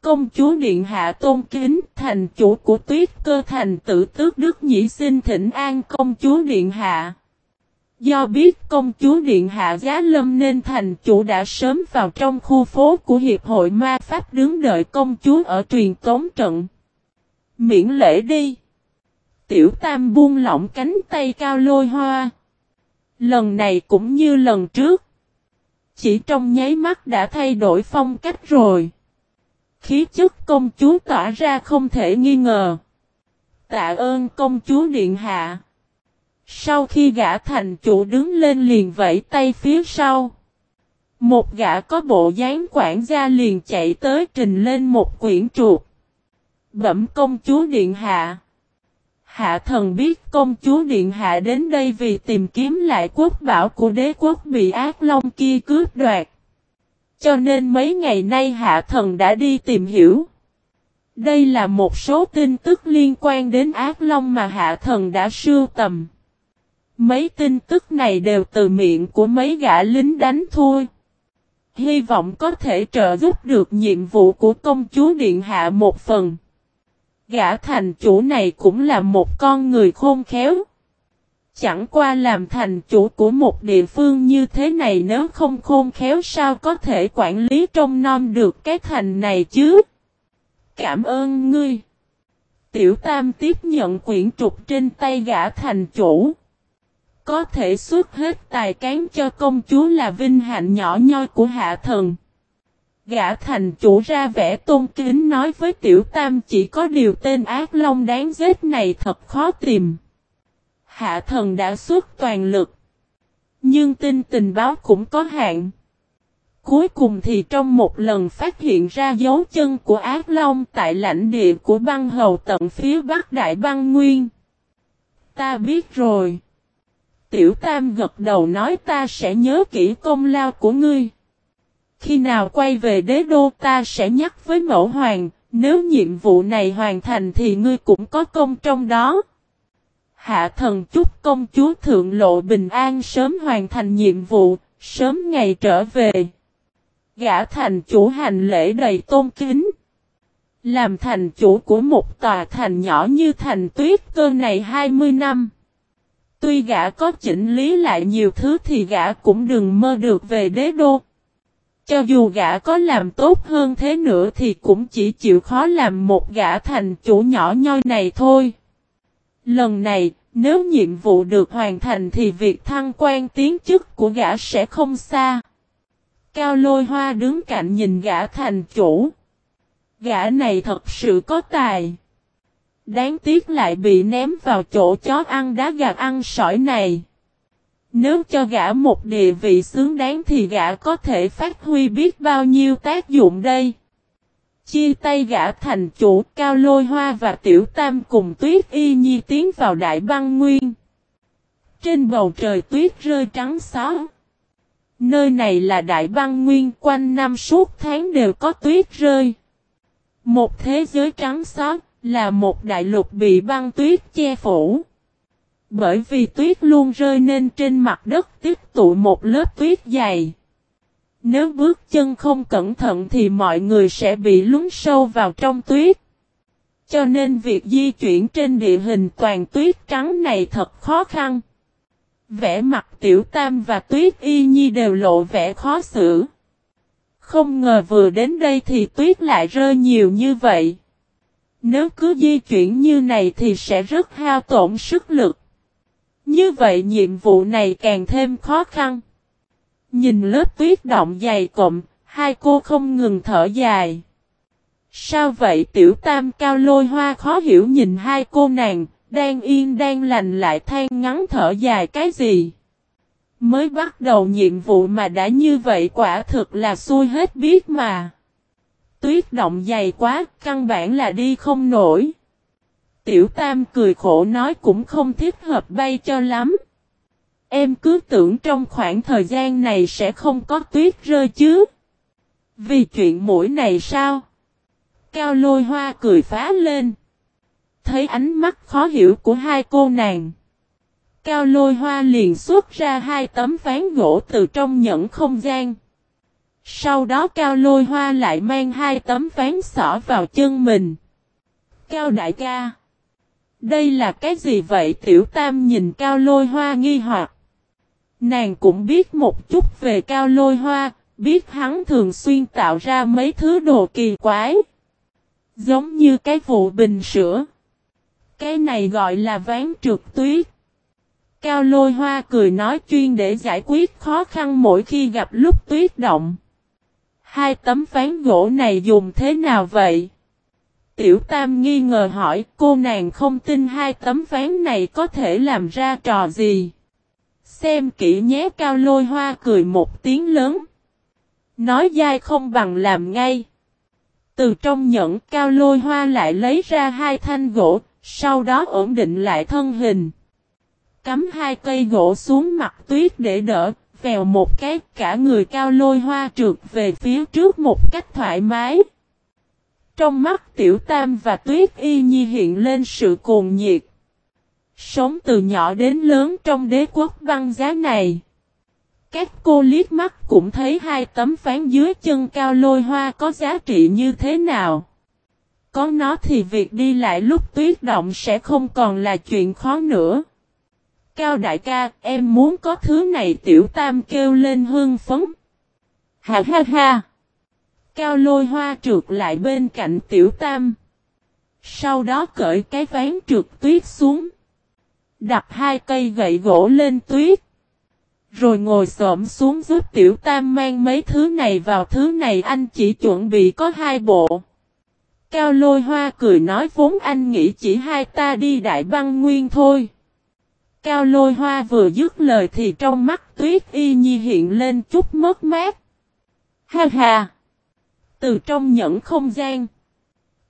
Công chúa Điện Hạ Tôn Kính, thành chủ của tuyết cơ thành tử tước Đức Nhĩ xin thỉnh an công chúa Điện Hạ. Do biết công chúa Điện Hạ Giá Lâm nên thành chủ đã sớm vào trong khu phố của Hiệp hội Ma Pháp đứng đợi công chúa ở truyền tống trận. Miễn lễ đi. Tiểu Tam buông lỏng cánh tay cao lôi hoa. Lần này cũng như lần trước. Chỉ trong nháy mắt đã thay đổi phong cách rồi. Khí chất công chúa tỏa ra không thể nghi ngờ. Tạ ơn công chúa Điện Hạ. Sau khi gã thành chủ đứng lên liền vẫy tay phía sau. Một gã có bộ dáng quản gia liền chạy tới trình lên một quyển trục. Bẩm công chúa Điện Hạ. Hạ thần biết công chúa Điện Hạ đến đây vì tìm kiếm lại quốc bảo của đế quốc bị ác long kia cướp đoạt. Cho nên mấy ngày nay hạ thần đã đi tìm hiểu. Đây là một số tin tức liên quan đến ác long mà hạ thần đã sưu tầm. Mấy tin tức này đều từ miệng của mấy gã lính đánh thôi. Hy vọng có thể trợ giúp được nhiệm vụ của công chúa Điện Hạ một phần. Gã thành chủ này cũng là một con người khôn khéo. Chẳng qua làm thành chủ của một địa phương như thế này nếu không khôn khéo sao có thể quản lý trong non được cái thành này chứ. Cảm ơn ngươi. Tiểu Tam tiếp nhận quyển trục trên tay gã thành chủ. Có thể xuất hết tài cán cho công chúa là vinh hạnh nhỏ nhoi của hạ thần. Gã thành chủ ra vẻ tôn kính nói với tiểu tam chỉ có điều tên ác long đáng giết này thật khó tìm. Hạ thần đã xuất toàn lực. Nhưng tin tình báo cũng có hạn. Cuối cùng thì trong một lần phát hiện ra dấu chân của ác long tại lãnh địa của băng hầu tận phía bắc đại băng nguyên. Ta biết rồi. Tiểu Tam gật đầu nói ta sẽ nhớ kỹ công lao của ngươi. Khi nào quay về đế đô ta sẽ nhắc với mẫu hoàng, nếu nhiệm vụ này hoàn thành thì ngươi cũng có công trong đó. Hạ thần chúc công chúa thượng lộ bình an sớm hoàn thành nhiệm vụ, sớm ngày trở về. Gã thành chủ hành lễ đầy tôn kính. Làm thành chủ của một tòa thành nhỏ như thành tuyết cơ này 20 năm. Tuy gã có chỉnh lý lại nhiều thứ thì gã cũng đừng mơ được về đế đô. Cho dù gã có làm tốt hơn thế nữa thì cũng chỉ chịu khó làm một gã thành chủ nhỏ nhoi này thôi. Lần này, nếu nhiệm vụ được hoàn thành thì việc thăng quan tiến chức của gã sẽ không xa. Cao lôi hoa đứng cạnh nhìn gã thành chủ. Gã này thật sự có tài. Đáng tiếc lại bị ném vào chỗ chó ăn đá gà ăn sỏi này. Nếu cho gã một địa vị xứng đáng thì gã có thể phát huy biết bao nhiêu tác dụng đây. Chia tay gã thành chủ, cao lôi hoa và tiểu tam cùng tuyết y nhi tiến vào đại băng nguyên. Trên bầu trời tuyết rơi trắng xóa. Nơi này là đại băng nguyên, quanh năm suốt tháng đều có tuyết rơi. Một thế giới trắng xóa là một đại lục bị băng tuyết che phủ. Bởi vì tuyết luôn rơi nên trên mặt đất tiếp tụ một lớp tuyết dày. Nếu bước chân không cẩn thận thì mọi người sẽ bị lún sâu vào trong tuyết. Cho nên việc di chuyển trên địa hình toàn tuyết trắng này thật khó khăn. Vẽ mặt tiểu tam và tuyết y nhi đều lộ vẻ khó xử. Không ngờ vừa đến đây thì tuyết lại rơi nhiều như vậy. Nếu cứ di chuyển như này thì sẽ rất hao tổn sức lực. Như vậy nhiệm vụ này càng thêm khó khăn. Nhìn lớp tuyết động dày cộm, hai cô không ngừng thở dài. Sao vậy tiểu tam cao lôi hoa khó hiểu nhìn hai cô nàng, đang yên đang lành lại than ngắn thở dài cái gì? Mới bắt đầu nhiệm vụ mà đã như vậy quả thực là xui hết biết mà. Tuyết động dày quá, căn bản là đi không nổi. Tiểu Tam cười khổ nói cũng không thích hợp bay cho lắm. Em cứ tưởng trong khoảng thời gian này sẽ không có tuyết rơi chứ. Vì chuyện mũi này sao? Cao lôi hoa cười phá lên. Thấy ánh mắt khó hiểu của hai cô nàng. Cao lôi hoa liền xuất ra hai tấm ván gỗ từ trong nhẫn không gian. Sau đó cao lôi hoa lại mang hai tấm ván xỏ vào chân mình. Cao đại ca. Đây là cái gì vậy tiểu tam nhìn cao lôi hoa nghi hoặc. Nàng cũng biết một chút về cao lôi hoa, biết hắn thường xuyên tạo ra mấy thứ đồ kỳ quái. Giống như cái vụ bình sữa. Cái này gọi là ván trượt tuyết. Cao lôi hoa cười nói chuyên để giải quyết khó khăn mỗi khi gặp lúc tuyết động. Hai tấm ván gỗ này dùng thế nào vậy? Tiểu Tam nghi ngờ hỏi cô nàng không tin hai tấm ván này có thể làm ra trò gì. Xem kỹ nhé cao lôi hoa cười một tiếng lớn. Nói dai không bằng làm ngay. Từ trong nhẫn cao lôi hoa lại lấy ra hai thanh gỗ, sau đó ổn định lại thân hình. Cắm hai cây gỗ xuống mặt tuyết để đỡ, vèo một cái cả người cao lôi hoa trượt về phía trước một cách thoải mái. Trong mắt tiểu tam và tuyết y nhi hiện lên sự cuồng nhiệt. Sống từ nhỏ đến lớn trong đế quốc băng giá này. Các cô liếc mắt cũng thấy hai tấm phán dưới chân cao lôi hoa có giá trị như thế nào. Có nó thì việc đi lại lúc tuyết động sẽ không còn là chuyện khó nữa. Cao đại ca, em muốn có thứ này tiểu tam kêu lên hương phấn. Ha ha ha. Cao lôi hoa trượt lại bên cạnh tiểu tam. Sau đó cởi cái ván trượt tuyết xuống. Đặt hai cây gậy gỗ lên tuyết. Rồi ngồi xổm xuống giúp tiểu tam mang mấy thứ này vào thứ này anh chỉ chuẩn bị có hai bộ. Cao lôi hoa cười nói vốn anh nghĩ chỉ hai ta đi đại băng nguyên thôi. Cao lôi hoa vừa dứt lời thì trong mắt tuyết y nhi hiện lên chút mất mát. Ha ha! Từ trong nhẫn không gian.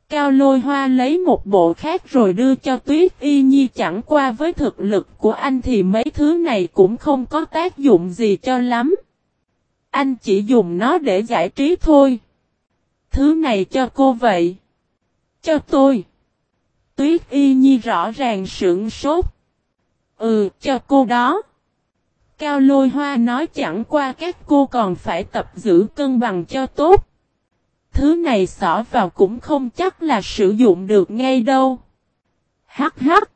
Cao lôi hoa lấy một bộ khác rồi đưa cho tuyết y nhi chẳng qua với thực lực của anh thì mấy thứ này cũng không có tác dụng gì cho lắm. Anh chỉ dùng nó để giải trí thôi. Thứ này cho cô vậy. Cho tôi. Tuyết y nhi rõ ràng sững sốt. Ừ, cho cô đó. Cao lôi hoa nói chẳng qua các cô còn phải tập giữ cân bằng cho tốt thứ này xỏ vào cũng không chắc là sử dụng được ngay đâu. Hắc hắc.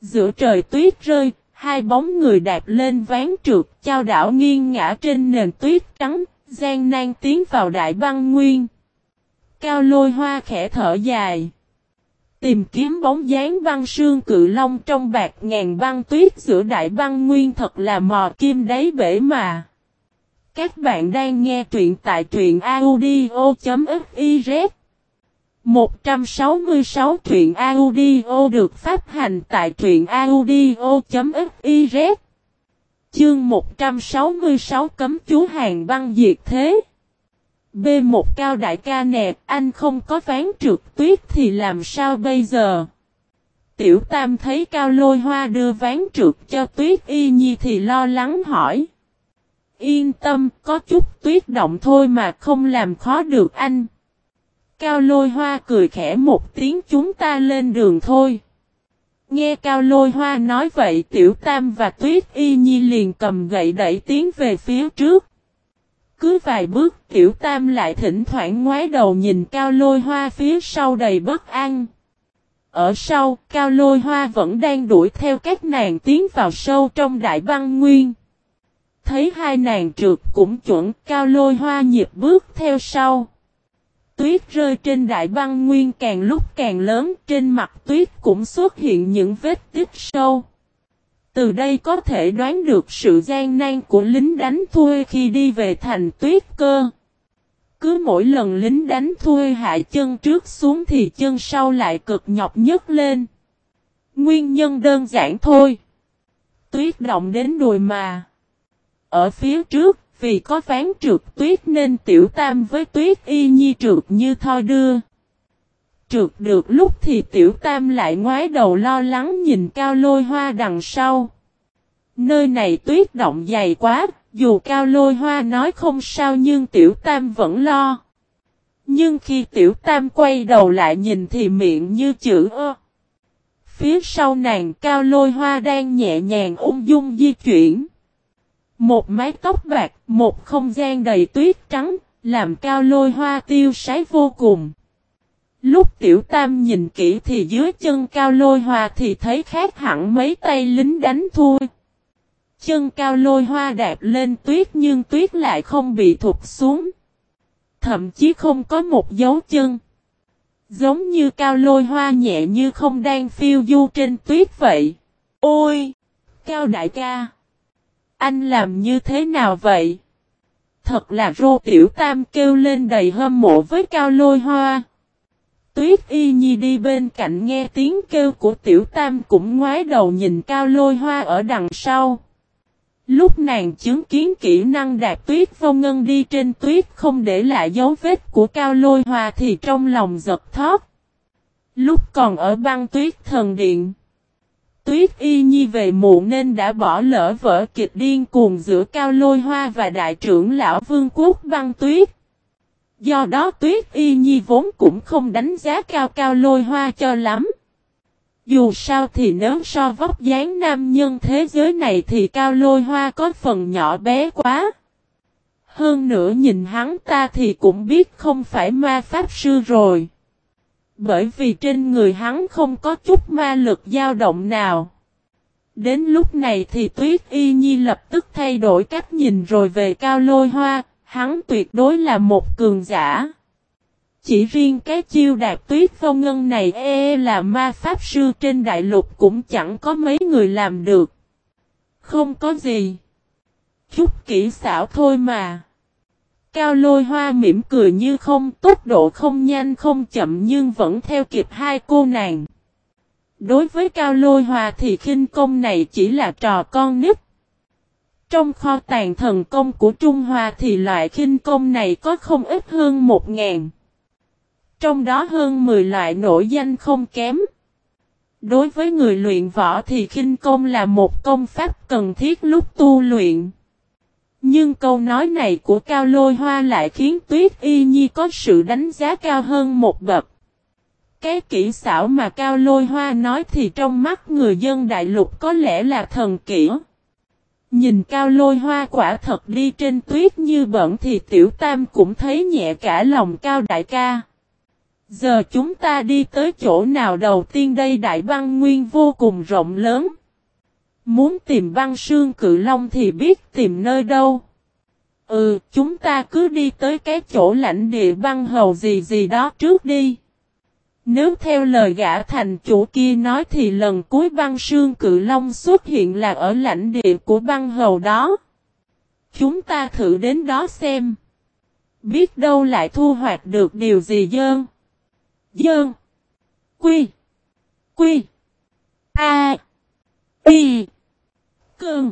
Giữa trời tuyết rơi, hai bóng người đạp lên ván trượt, trao đảo nghiêng ngã trên nền tuyết trắng, gian nan tiến vào đại băng nguyên. Cao lôi hoa khẽ thở dài. Tìm kiếm bóng dáng băng sương cự long trong bạc ngàn băng tuyết giữa đại băng nguyên thật là mò kim đáy bể mà. Các bạn đang nghe truyện tại truyện audio.fiz 166 truyện audio được phát hành tại truyện audio.fiz Chương 166 cấm chú hàng băng diệt thế B1 cao đại ca nè, anh không có ván trượt tuyết thì làm sao bây giờ? Tiểu Tam thấy cao lôi hoa đưa ván trượt cho tuyết y nhi thì lo lắng hỏi. Yên tâm, có chút tuyết động thôi mà không làm khó được anh. Cao lôi hoa cười khẽ một tiếng chúng ta lên đường thôi. Nghe cao lôi hoa nói vậy tiểu tam và tuyết y nhi liền cầm gậy đẩy tiến về phía trước. Cứ vài bước tiểu tam lại thỉnh thoảng ngoái đầu nhìn cao lôi hoa phía sau đầy bất an. Ở sau, cao lôi hoa vẫn đang đuổi theo các nàng tiến vào sâu trong đại băng nguyên. Thấy hai nàng trượt cũng chuẩn, cao lôi hoa nhịp bước theo sau. Tuyết rơi trên đại băng nguyên càng lúc càng lớn, trên mặt tuyết cũng xuất hiện những vết tích sâu. Từ đây có thể đoán được sự gian nan của lính đánh thuê khi đi về thành tuyết cơ. Cứ mỗi lần lính đánh thuê hạ chân trước xuống thì chân sau lại cực nhọc nhất lên. Nguyên nhân đơn giản thôi. Tuyết động đến đùi mà. Ở phía trước, vì có ván trượt tuyết nên tiểu tam với tuyết y nhi trượt như thoi đưa. Trượt được lúc thì tiểu tam lại ngoái đầu lo lắng nhìn cao lôi hoa đằng sau. Nơi này tuyết động dày quá, dù cao lôi hoa nói không sao nhưng tiểu tam vẫn lo. Nhưng khi tiểu tam quay đầu lại nhìn thì miệng như chữ ơ. Phía sau nàng cao lôi hoa đang nhẹ nhàng ung dung di chuyển. Một mái tóc bạc, một không gian đầy tuyết trắng, làm cao lôi hoa tiêu sái vô cùng. Lúc tiểu tam nhìn kỹ thì dưới chân cao lôi hoa thì thấy khác hẳn mấy tay lính đánh thua. Chân cao lôi hoa đạp lên tuyết nhưng tuyết lại không bị thụt xuống. Thậm chí không có một dấu chân. Giống như cao lôi hoa nhẹ như không đang phiêu du trên tuyết vậy. Ôi! Cao đại ca! Anh làm như thế nào vậy? Thật là rô tiểu tam kêu lên đầy hâm mộ với cao lôi hoa. Tuyết y nhi đi bên cạnh nghe tiếng kêu của tiểu tam cũng ngoái đầu nhìn cao lôi hoa ở đằng sau. Lúc nàng chứng kiến kỹ năng đạt tuyết vô ngân đi trên tuyết không để lại dấu vết của cao lôi hoa thì trong lòng giật thót. Lúc còn ở băng tuyết thần điện. Tuyết y nhi về muộn nên đã bỏ lỡ vở kịch điên cuồng giữa cao lôi hoa và đại trưởng lão vương quốc băng tuyết. Do đó tuyết y nhi vốn cũng không đánh giá cao cao lôi hoa cho lắm. Dù sao thì nếu so vóc dáng nam nhân thế giới này thì cao lôi hoa có phần nhỏ bé quá. Hơn nữa nhìn hắn ta thì cũng biết không phải ma pháp sư rồi. Bởi vì trên người hắn không có chút ma lực dao động nào. Đến lúc này thì Tuyết Y Nhi lập tức thay đổi cách nhìn rồi về cao lôi hoa, hắn tuyệt đối là một cường giả. Chỉ riêng cái chiêu đạp tuyết phong ngân này e, e là ma pháp sư trên đại lục cũng chẳng có mấy người làm được. Không có gì. Chút kỹ xảo thôi mà. Cao lôi hoa mỉm cười như không, tốc độ không nhanh không chậm nhưng vẫn theo kịp hai cô nàng. Đối với cao lôi hoa thì khinh công này chỉ là trò con nít. Trong kho tàng thần công của Trung Hoa thì loại khinh công này có không ít hơn một ngàn. Trong đó hơn 10 loại nổi danh không kém. Đối với người luyện võ thì khinh công là một công pháp cần thiết lúc tu luyện. Nhưng câu nói này của Cao Lôi Hoa lại khiến Tuyết Y Nhi có sự đánh giá cao hơn một bậc. Cái kỹ xảo mà Cao Lôi Hoa nói thì trong mắt người dân đại lục có lẽ là thần kỹ. Nhìn cao lôi hoa quả thật đi trên tuyết như bẩn thì tiểu tam cũng thấy nhẹ cả lòng cao đại ca. Giờ chúng ta đi tới chỗ nào đầu tiên đây đại băng nguyên vô cùng rộng lớn. Muốn tìm băng sương cự long thì biết tìm nơi đâu. Ừ, chúng ta cứ đi tới cái chỗ lãnh địa băng hầu gì gì đó trước đi. Nếu theo lời gã thành chủ kia nói thì lần cuối băng sương cự long xuất hiện là ở lãnh địa của băng hầu đó. Chúng ta thử đến đó xem. Biết đâu lại thu hoạch được điều gì dơn. Dơn. Quy. Quy. A. Y. Cơn.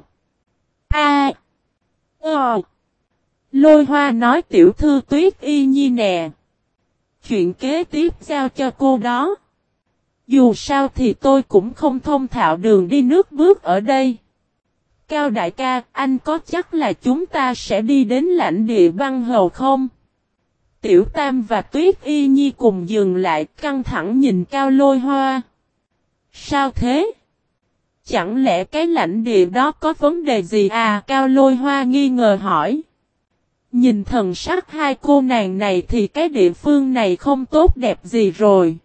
A. Ờ. Lôi hoa nói tiểu thư tuyết y nhi nè. Chuyện kế tiếp giao cho cô đó. Dù sao thì tôi cũng không thông thạo đường đi nước bước ở đây. Cao đại ca, anh có chắc là chúng ta sẽ đi đến lãnh địa băng hầu không? Tiểu Tam và Tuyết Y Nhi cùng dừng lại căng thẳng nhìn Cao Lôi Hoa. Sao thế? Chẳng lẽ cái lãnh địa đó có vấn đề gì à? Cao Lôi Hoa nghi ngờ hỏi. Nhìn thần sắc hai cô nàng này thì cái địa phương này không tốt đẹp gì rồi.